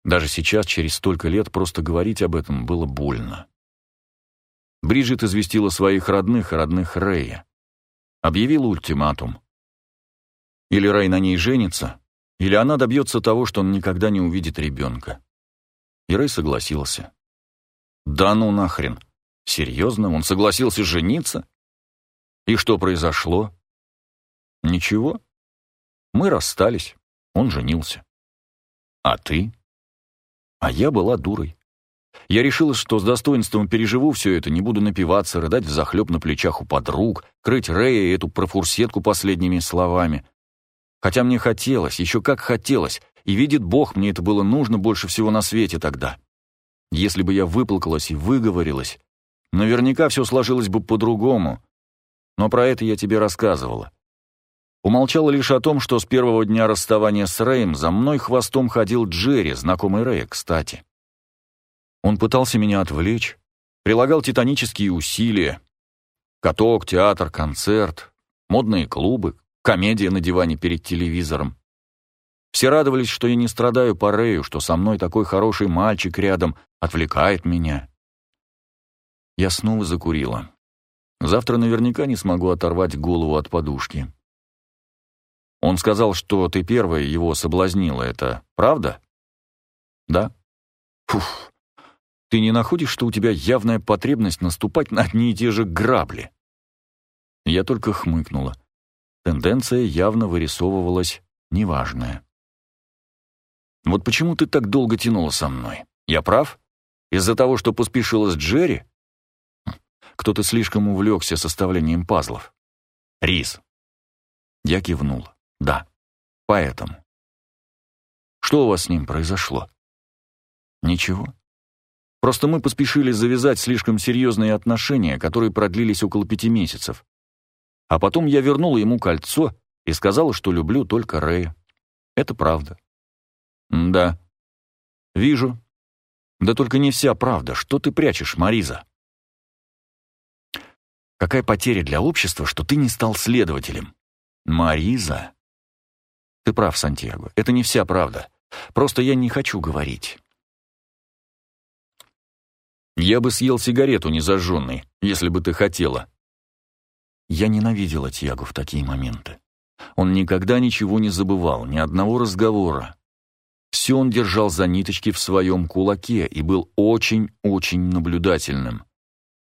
Даже сейчас, через столько лет, просто говорить об этом было больно. Бриджит известила своих родных и родных Рэя. Объявила ультиматум. Или Рэй на ней женится, или она добьется того, что он никогда не увидит ребенка. И Рэй согласился. Да ну нахрен. Серьезно, он согласился жениться? И что произошло? Ничего. Мы расстались, он женился. А ты? А я была дурой. Я решила, что с достоинством переживу все это, не буду напиваться, рыдать взахлеб на плечах у подруг, крыть Рэя эту профурсетку последними словами. Хотя мне хотелось, еще как хотелось, и видит Бог, мне это было нужно больше всего на свете тогда. Если бы я выплакалась и выговорилась, наверняка все сложилось бы по-другому. Но про это я тебе рассказывала. Умолчала лишь о том, что с первого дня расставания с Рэем за мной хвостом ходил Джерри, знакомый Рэя, кстати. Он пытался меня отвлечь, прилагал титанические усилия. Каток, театр, концерт, модные клубы, комедия на диване перед телевизором. Все радовались, что я не страдаю по Рэю, что со мной такой хороший мальчик рядом отвлекает меня. Я снова закурила. Завтра наверняка не смогу оторвать голову от подушки. Он сказал, что ты первая его соблазнила. Это правда? Да. Фух. Ты не находишь, что у тебя явная потребность наступать на одни и те же грабли? Я только хмыкнула. Тенденция явно вырисовывалась неважная. Вот почему ты так долго тянула со мной? Я прав? Из-за того, что поспешила с Джерри? Хм, кто-то слишком увлекся составлением пазлов. Рис. Я кивнула. Да, поэтому. Что у вас с ним произошло? Ничего. Просто мы поспешили завязать слишком серьезные отношения, которые продлились около пяти месяцев. А потом я вернула ему кольцо и сказала, что люблю только Рэя. Это правда. да. Вижу. Да только не вся правда. Что ты прячешь, Мариза? Какая потеря для общества, что ты не стал следователем? Мариза? Ты прав, Сантьяго. Это не вся правда. Просто я не хочу говорить. Я бы съел сигарету незажженной, если бы ты хотела. Я ненавидела Тьягу в такие моменты. Он никогда ничего не забывал, ни одного разговора. Все он держал за ниточки в своем кулаке и был очень-очень наблюдательным.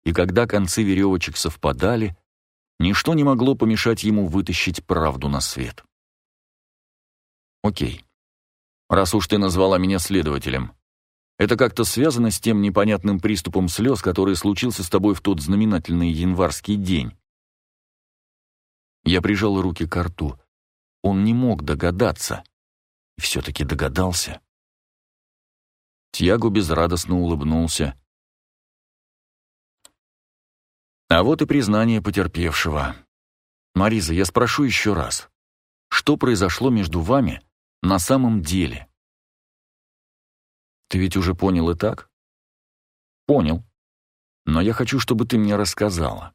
И когда концы веревочек совпадали, ничто не могло помешать ему вытащить правду на свет. Окей. Раз уж ты назвала меня следователем, это как-то связано с тем непонятным приступом слез, который случился с тобой в тот знаменательный январский день. Я прижал руки к рту. Он не мог догадаться. Все-таки догадался. Тьяго безрадостно улыбнулся. А вот и признание потерпевшего. «Мариза, я спрошу еще раз. Что произошло между вами, на самом деле. Ты ведь уже понял и так? Понял. Но я хочу, чтобы ты мне рассказала.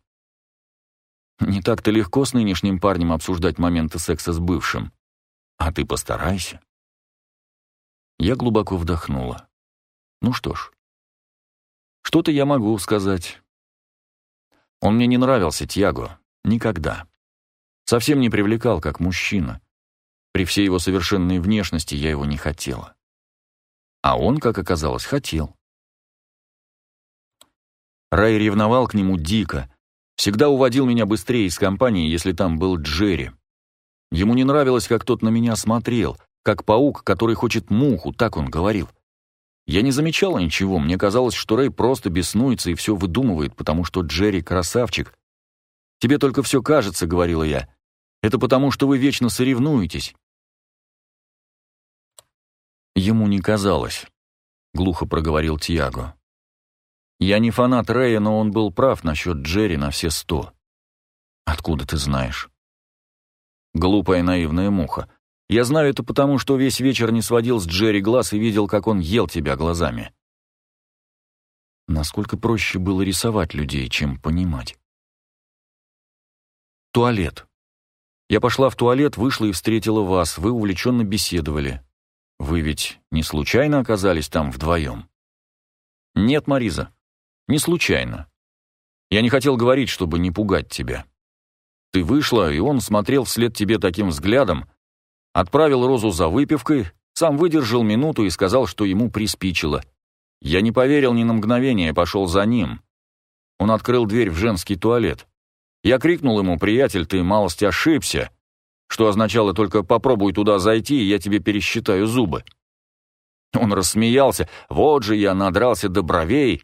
Не так-то легко с нынешним парнем обсуждать моменты секса с бывшим. А ты постарайся. Я глубоко вдохнула. Ну что ж. Что-то я могу сказать. Он мне не нравился, Тьяго. Никогда. Совсем не привлекал, как мужчина. При всей его совершенной внешности я его не хотела. А он, как оказалось, хотел. Рай ревновал к нему дико, всегда уводил меня быстрее из компании, если там был Джерри. Ему не нравилось, как тот на меня смотрел, как паук, который хочет муху, так он говорил. Я не замечала ничего, мне казалось, что Рэй просто беснуется и все выдумывает, потому что Джерри красавчик. «Тебе только все кажется», — говорила я. «Это потому, что вы вечно соревнуетесь. Ему не казалось, глухо проговорил Тиаго. Я не фанат Рэя, но он был прав насчет Джерри на все сто. Откуда ты знаешь? Глупая наивная муха. Я знаю это потому, что весь вечер не сводил с Джерри глаз и видел, как он ел тебя глазами. Насколько проще было рисовать людей, чем понимать. Туалет. Я пошла в туалет, вышла и встретила вас. Вы увлеченно беседовали. Вы ведь не случайно оказались там вдвоем? Нет, Мариза, не случайно. Я не хотел говорить, чтобы не пугать тебя. Ты вышла, и он смотрел вслед тебе таким взглядом, отправил Розу за выпивкой, сам выдержал минуту и сказал, что ему приспичило. Я не поверил ни на мгновение, пошел за ним. Он открыл дверь в женский туалет. Я крикнул ему, «Приятель, ты малость ошибся что означало только «попробуй туда зайти, и я тебе пересчитаю зубы». Он рассмеялся, вот же я надрался до бровей.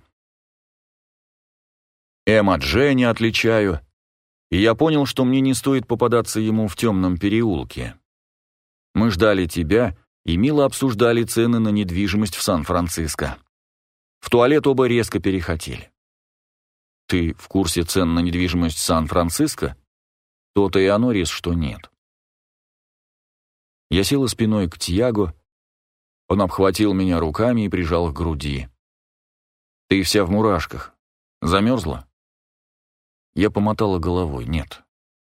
Эм от Жени отличаю, и я понял, что мне не стоит попадаться ему в темном переулке. Мы ждали тебя и мило обсуждали цены на недвижимость в Сан-Франциско. В туалет оба резко перехотели. Ты в курсе цен на недвижимость Сан-Франциско? То-то и оно, Рис, что нет. Я села спиной к Тьяго. Он обхватил меня руками и прижал к груди. «Ты вся в мурашках. Замерзла?» Я помотала головой. «Нет,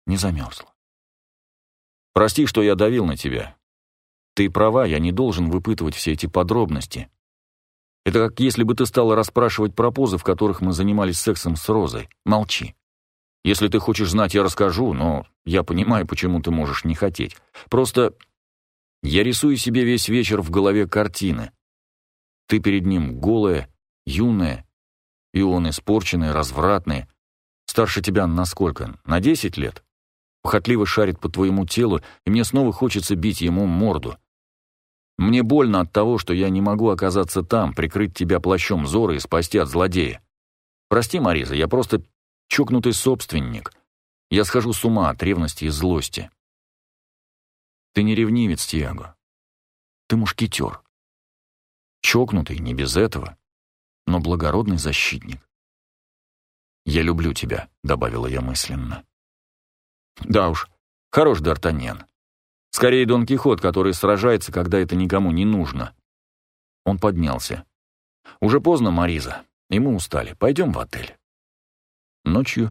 не замерзла». «Прости, что я давил на тебя. Ты права, я не должен выпытывать все эти подробности. Это как если бы ты стала расспрашивать про позы, в которых мы занимались сексом с Розой. Молчи. Если ты хочешь знать, я расскажу, но я понимаю, почему ты можешь не хотеть. Просто я рисую себе весь вечер в голове картины. Ты перед ним голая, юная, и он испорченный, развратный. Старше тебя на сколько? На десять лет? Похотливо шарит по твоему телу, и мне снова хочется бить ему морду. Мне больно от того, что я не могу оказаться там, прикрыть тебя плащом Зора и спасти от злодея. Прости, Мариза, я просто чокнутый собственник. Я схожу с ума от ревности и злости. Ты не ревнивец, Тиаго. Ты мушкетер. Чокнутый, не без этого, но благородный защитник. «Я люблю тебя», — добавила я мысленно. Да уж, хорош Д'Артаньян. Скорее Дон Кихот, который сражается, когда это никому не нужно. Он поднялся. «Уже поздно, Мариза, и мы устали. Пойдем в отель». Ночью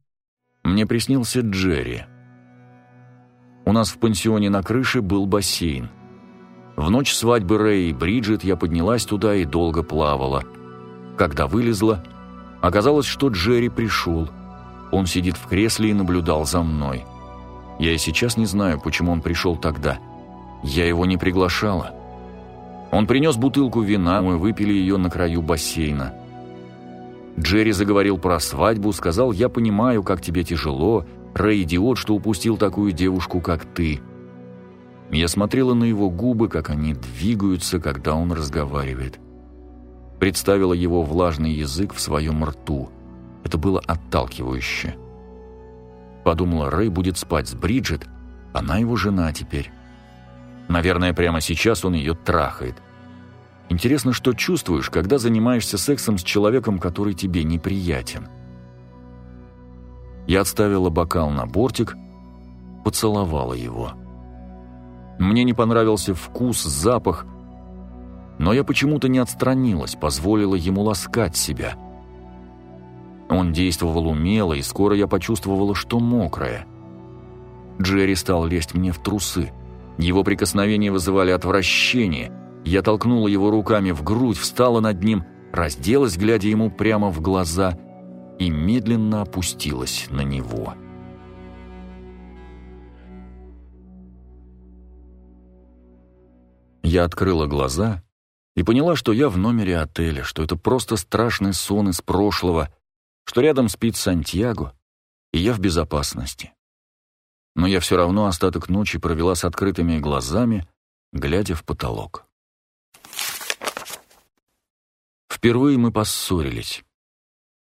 мне приснился Джерри. У нас в пансионе на крыше был бассейн. В ночь свадьбы Рэя и Бриджит я поднялась туда и долго плавала. Когда вылезла, оказалось, что Джерри пришел. Он сидит в кресле и наблюдал за мной. Я и сейчас не знаю, почему он пришел тогда. Я его не приглашала. Он принес бутылку вина, мы выпили ее на краю бассейна. Джерри заговорил про свадьбу, сказал, «Я понимаю, как тебе тяжело, Рэй идиот, что упустил такую девушку, как ты. Я смотрела на его губы, как они двигаются, когда он разговаривает. Представила его влажный язык в своем рту. Это было отталкивающе. Подумала, Рэй будет спать с Бриджит, она его жена теперь. Наверное, прямо сейчас он ее трахает. Интересно, что чувствуешь, когда занимаешься сексом с человеком, который тебе неприятен. Я отставила бокал на бортик, поцеловала его. Мне не понравился вкус, запах, но я почему-то не отстранилась, позволила ему ласкать себя. Он действовал умело, и скоро я почувствовала, что мокрая. Джерри стал лезть мне в трусы. Его прикосновения вызывали отвращение. Я толкнула его руками в грудь, встала над ним, разделась, глядя ему прямо в глаза, и медленно опустилась на него. Я открыла глаза и поняла, что я в номере отеля, что это просто страшный сон из прошлого, что рядом спит Сантьяго, и я в безопасности. Но я все равно остаток ночи провела с открытыми глазами, глядя в потолок. Впервые мы поссорились.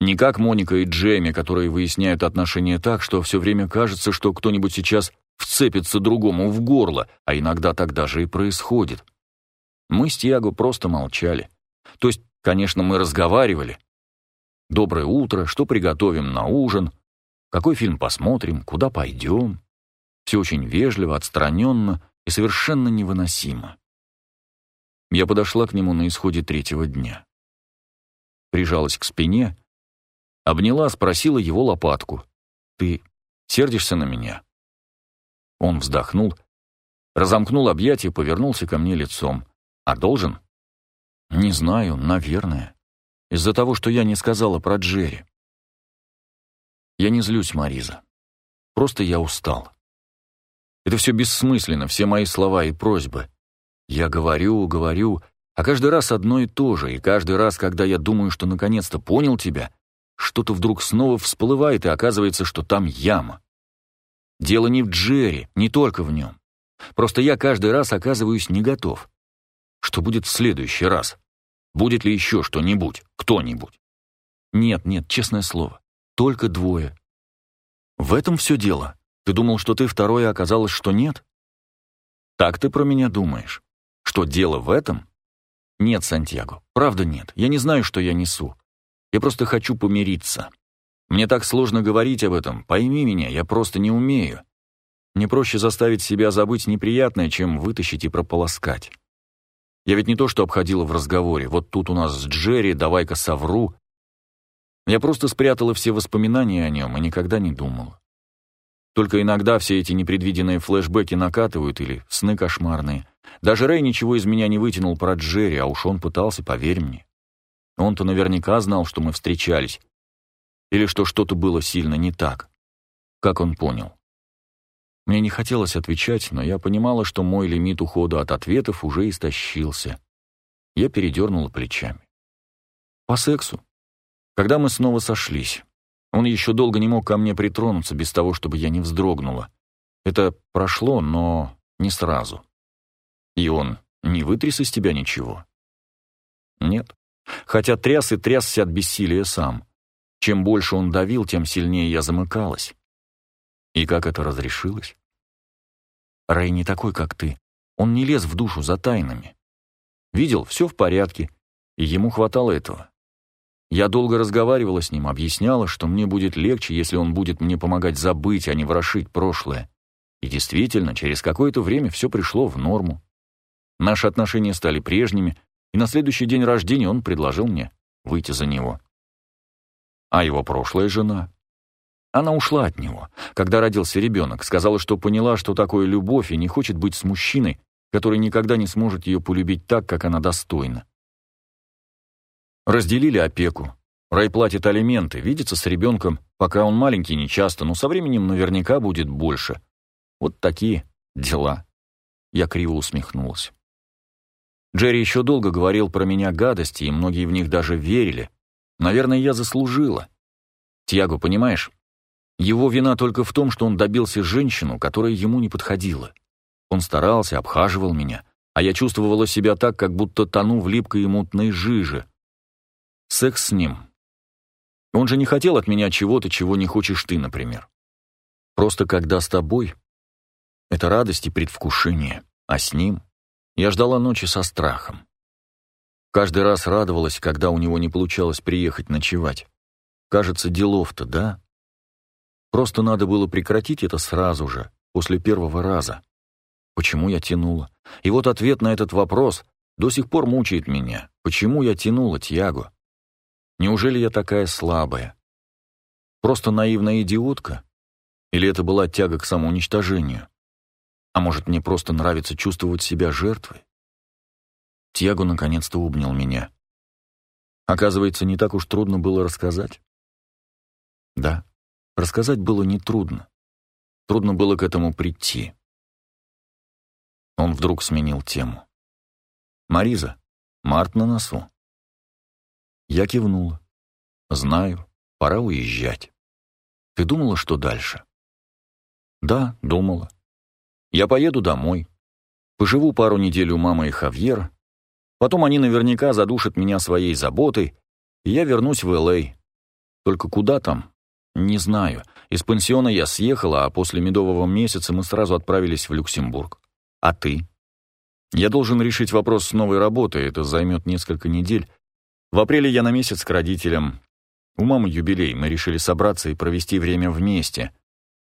Не как Моника и Джейми, которые выясняют отношения так, что все время кажется, что кто-нибудь сейчас вцепится другому в горло, а иногда так даже и происходит. Мы с Тиаго просто молчали. То есть, конечно, мы разговаривали. «Доброе утро, что приготовим на ужин? Какой фильм посмотрим? Куда пойдем?» Все очень вежливо, отстраненно и совершенно невыносимо. Я подошла к нему на исходе третьего дня. Прижалась к спине, обняла, спросила его лопатку. «Ты сердишься на меня?» Он вздохнул, разомкнул объятия, повернулся ко мне лицом. «А должен?» «Не знаю, наверное. Из-за того, что я не сказала про Джерри». «Я не злюсь, Мариза. Просто я устал. Это все бессмысленно, все мои слова и просьбы. Я говорю, говорю, а каждый раз одно и то же, и каждый раз, когда я думаю, что наконец-то понял тебя, что-то вдруг снова всплывает, и оказывается, что там яма. Дело не в Джерри, не только в нем. Просто я каждый раз оказываюсь не готов. Что будет в следующий раз? Будет ли еще что-нибудь, кто-нибудь? Нет, нет, честное слово, только двое. В этом все дело. Ты думал, что ты второй, а оказалось, что нет? Так ты про меня думаешь. Что дело в этом? Нет, Сантьяго, правда нет. Я не знаю, что я несу. Я просто хочу помириться. Мне так сложно говорить об этом. Пойми меня, я просто не умею. Мне проще заставить себя забыть неприятное, чем вытащить и прополоскать. Я ведь не то, что обходила в разговоре. Вот тут у нас с Джерри, давай-ка совру. Я просто спрятала все воспоминания о нем и никогда не думала. Только иногда все эти непредвиденные флешбеки накатывают или сны кошмарные. Даже Рэй ничего из меня не вытянул про Джерри, а уж он пытался, поверь мне. Он-то наверняка знал, что мы встречались. Или что что-то было сильно не так. Как он понял? Мне не хотелось отвечать, но я понимала, что мой лимит ухода от ответов уже истощился. Я передернула плечами. По сексу. Когда мы снова сошлись. Он еще долго не мог ко мне притронуться без того, чтобы я не вздрогнула. Это прошло, но не сразу. И он не вытряс из тебя ничего? Нет. Хотя тряс и трясся от бессилия сам. Чем больше он давил, тем сильнее я замыкалась. И как это разрешилось? Рэй не такой, как ты. Он не лез в душу за тайнами. Видел, все в порядке, и ему хватало этого. Я долго разговаривала с ним, объясняла, что мне будет легче, если он будет мне помогать забыть, а не ворошить прошлое. И действительно, через какое-то время все пришло в норму. Наши отношения стали прежними, и на следующий день рождения он предложил мне выйти за него. А его прошлая жена? Она ушла от него, когда родился ребенок, сказала, что поняла, что такое любовь, и не хочет быть с мужчиной, который никогда не сможет ее полюбить так, как она достойна. Разделили опеку. Рай платит алименты, видится с ребенком, пока он маленький, нечасто, но со временем наверняка будет больше. Вот такие дела. Я криво усмехнулась. Джерри еще долго говорил про меня гадости, и многие в них даже верили. Наверное, я заслужила. Тьяго, понимаешь? Его вина только в том, что он добился женщину, которая ему не подходила. Он старался, обхаживал меня, а я чувствовала себя так, как будто тону в липкой и мутной жиже, Секс с ним. Он же не хотел от меня чего-то, чего не хочешь ты, например. Просто когда с тобой, это радость и предвкушение, а с ним я ждала ночи со страхом. Каждый раз радовалась, когда у него не получалось приехать ночевать. Кажется, делов-то, да? Просто надо было прекратить это сразу же, после первого раза. Почему я тянула? И вот ответ на этот вопрос до сих пор мучает меня. Почему я тянула, Тьяго? Неужели я такая слабая? Просто наивная идиотка? Или это была тяга к самоуничтожению? А может, мне просто нравится чувствовать себя жертвой? Тьяго наконец-то обнял меня. Оказывается, не так уж трудно было рассказать. Да, рассказать было нетрудно. Трудно было к этому прийти. Он вдруг сменил тему. «Мариза, март на носу». Я кивнула. «Знаю, пора уезжать. Ты думала, что дальше?» «Да, думала. Я поеду домой. Поживу пару недель у мамы и Хавьера. Потом они наверняка задушат меня своей заботой, и я вернусь в Л.А. Только куда там? Не знаю. Из пансиона я съехала, а после медового месяца мы сразу отправились в Люксембург. А ты? Я должен решить вопрос с новой работой, это займет несколько недель. В апреле я на месяц к родителям. У мамы юбилей, мы решили собраться и провести время вместе.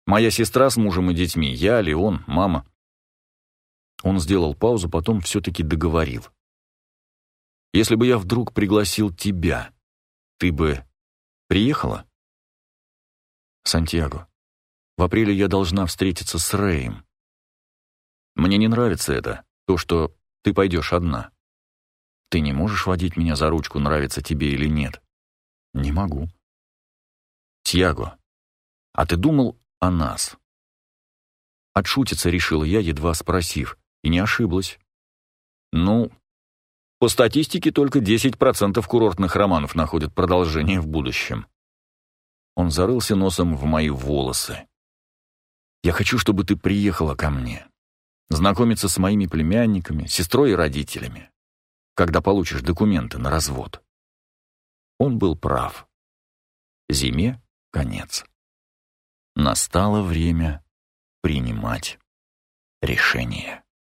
Моя сестра с мужем и детьми, я, Леон, мама. Он сделал паузу, потом все-таки договорил. Если бы я вдруг пригласил тебя, ты бы приехала? Сантьяго, в апреле я должна встретиться с Рэем. Мне не нравится это, то, что ты пойдешь одна. Ты не можешь водить меня за ручку, нравится тебе или нет? Не могу. Тьяго, а ты думал о нас? Отшутиться решила я, едва спросив, и не ошиблась. Ну, по статистике только 10% курортных романов находят продолжение в будущем. Он зарылся носом в мои волосы. Я хочу, чтобы ты приехала ко мне знакомиться с моими племянниками, сестрой и родителями, когда получишь документы на развод. Он был прав. Зиме конец. Настало время принимать решение.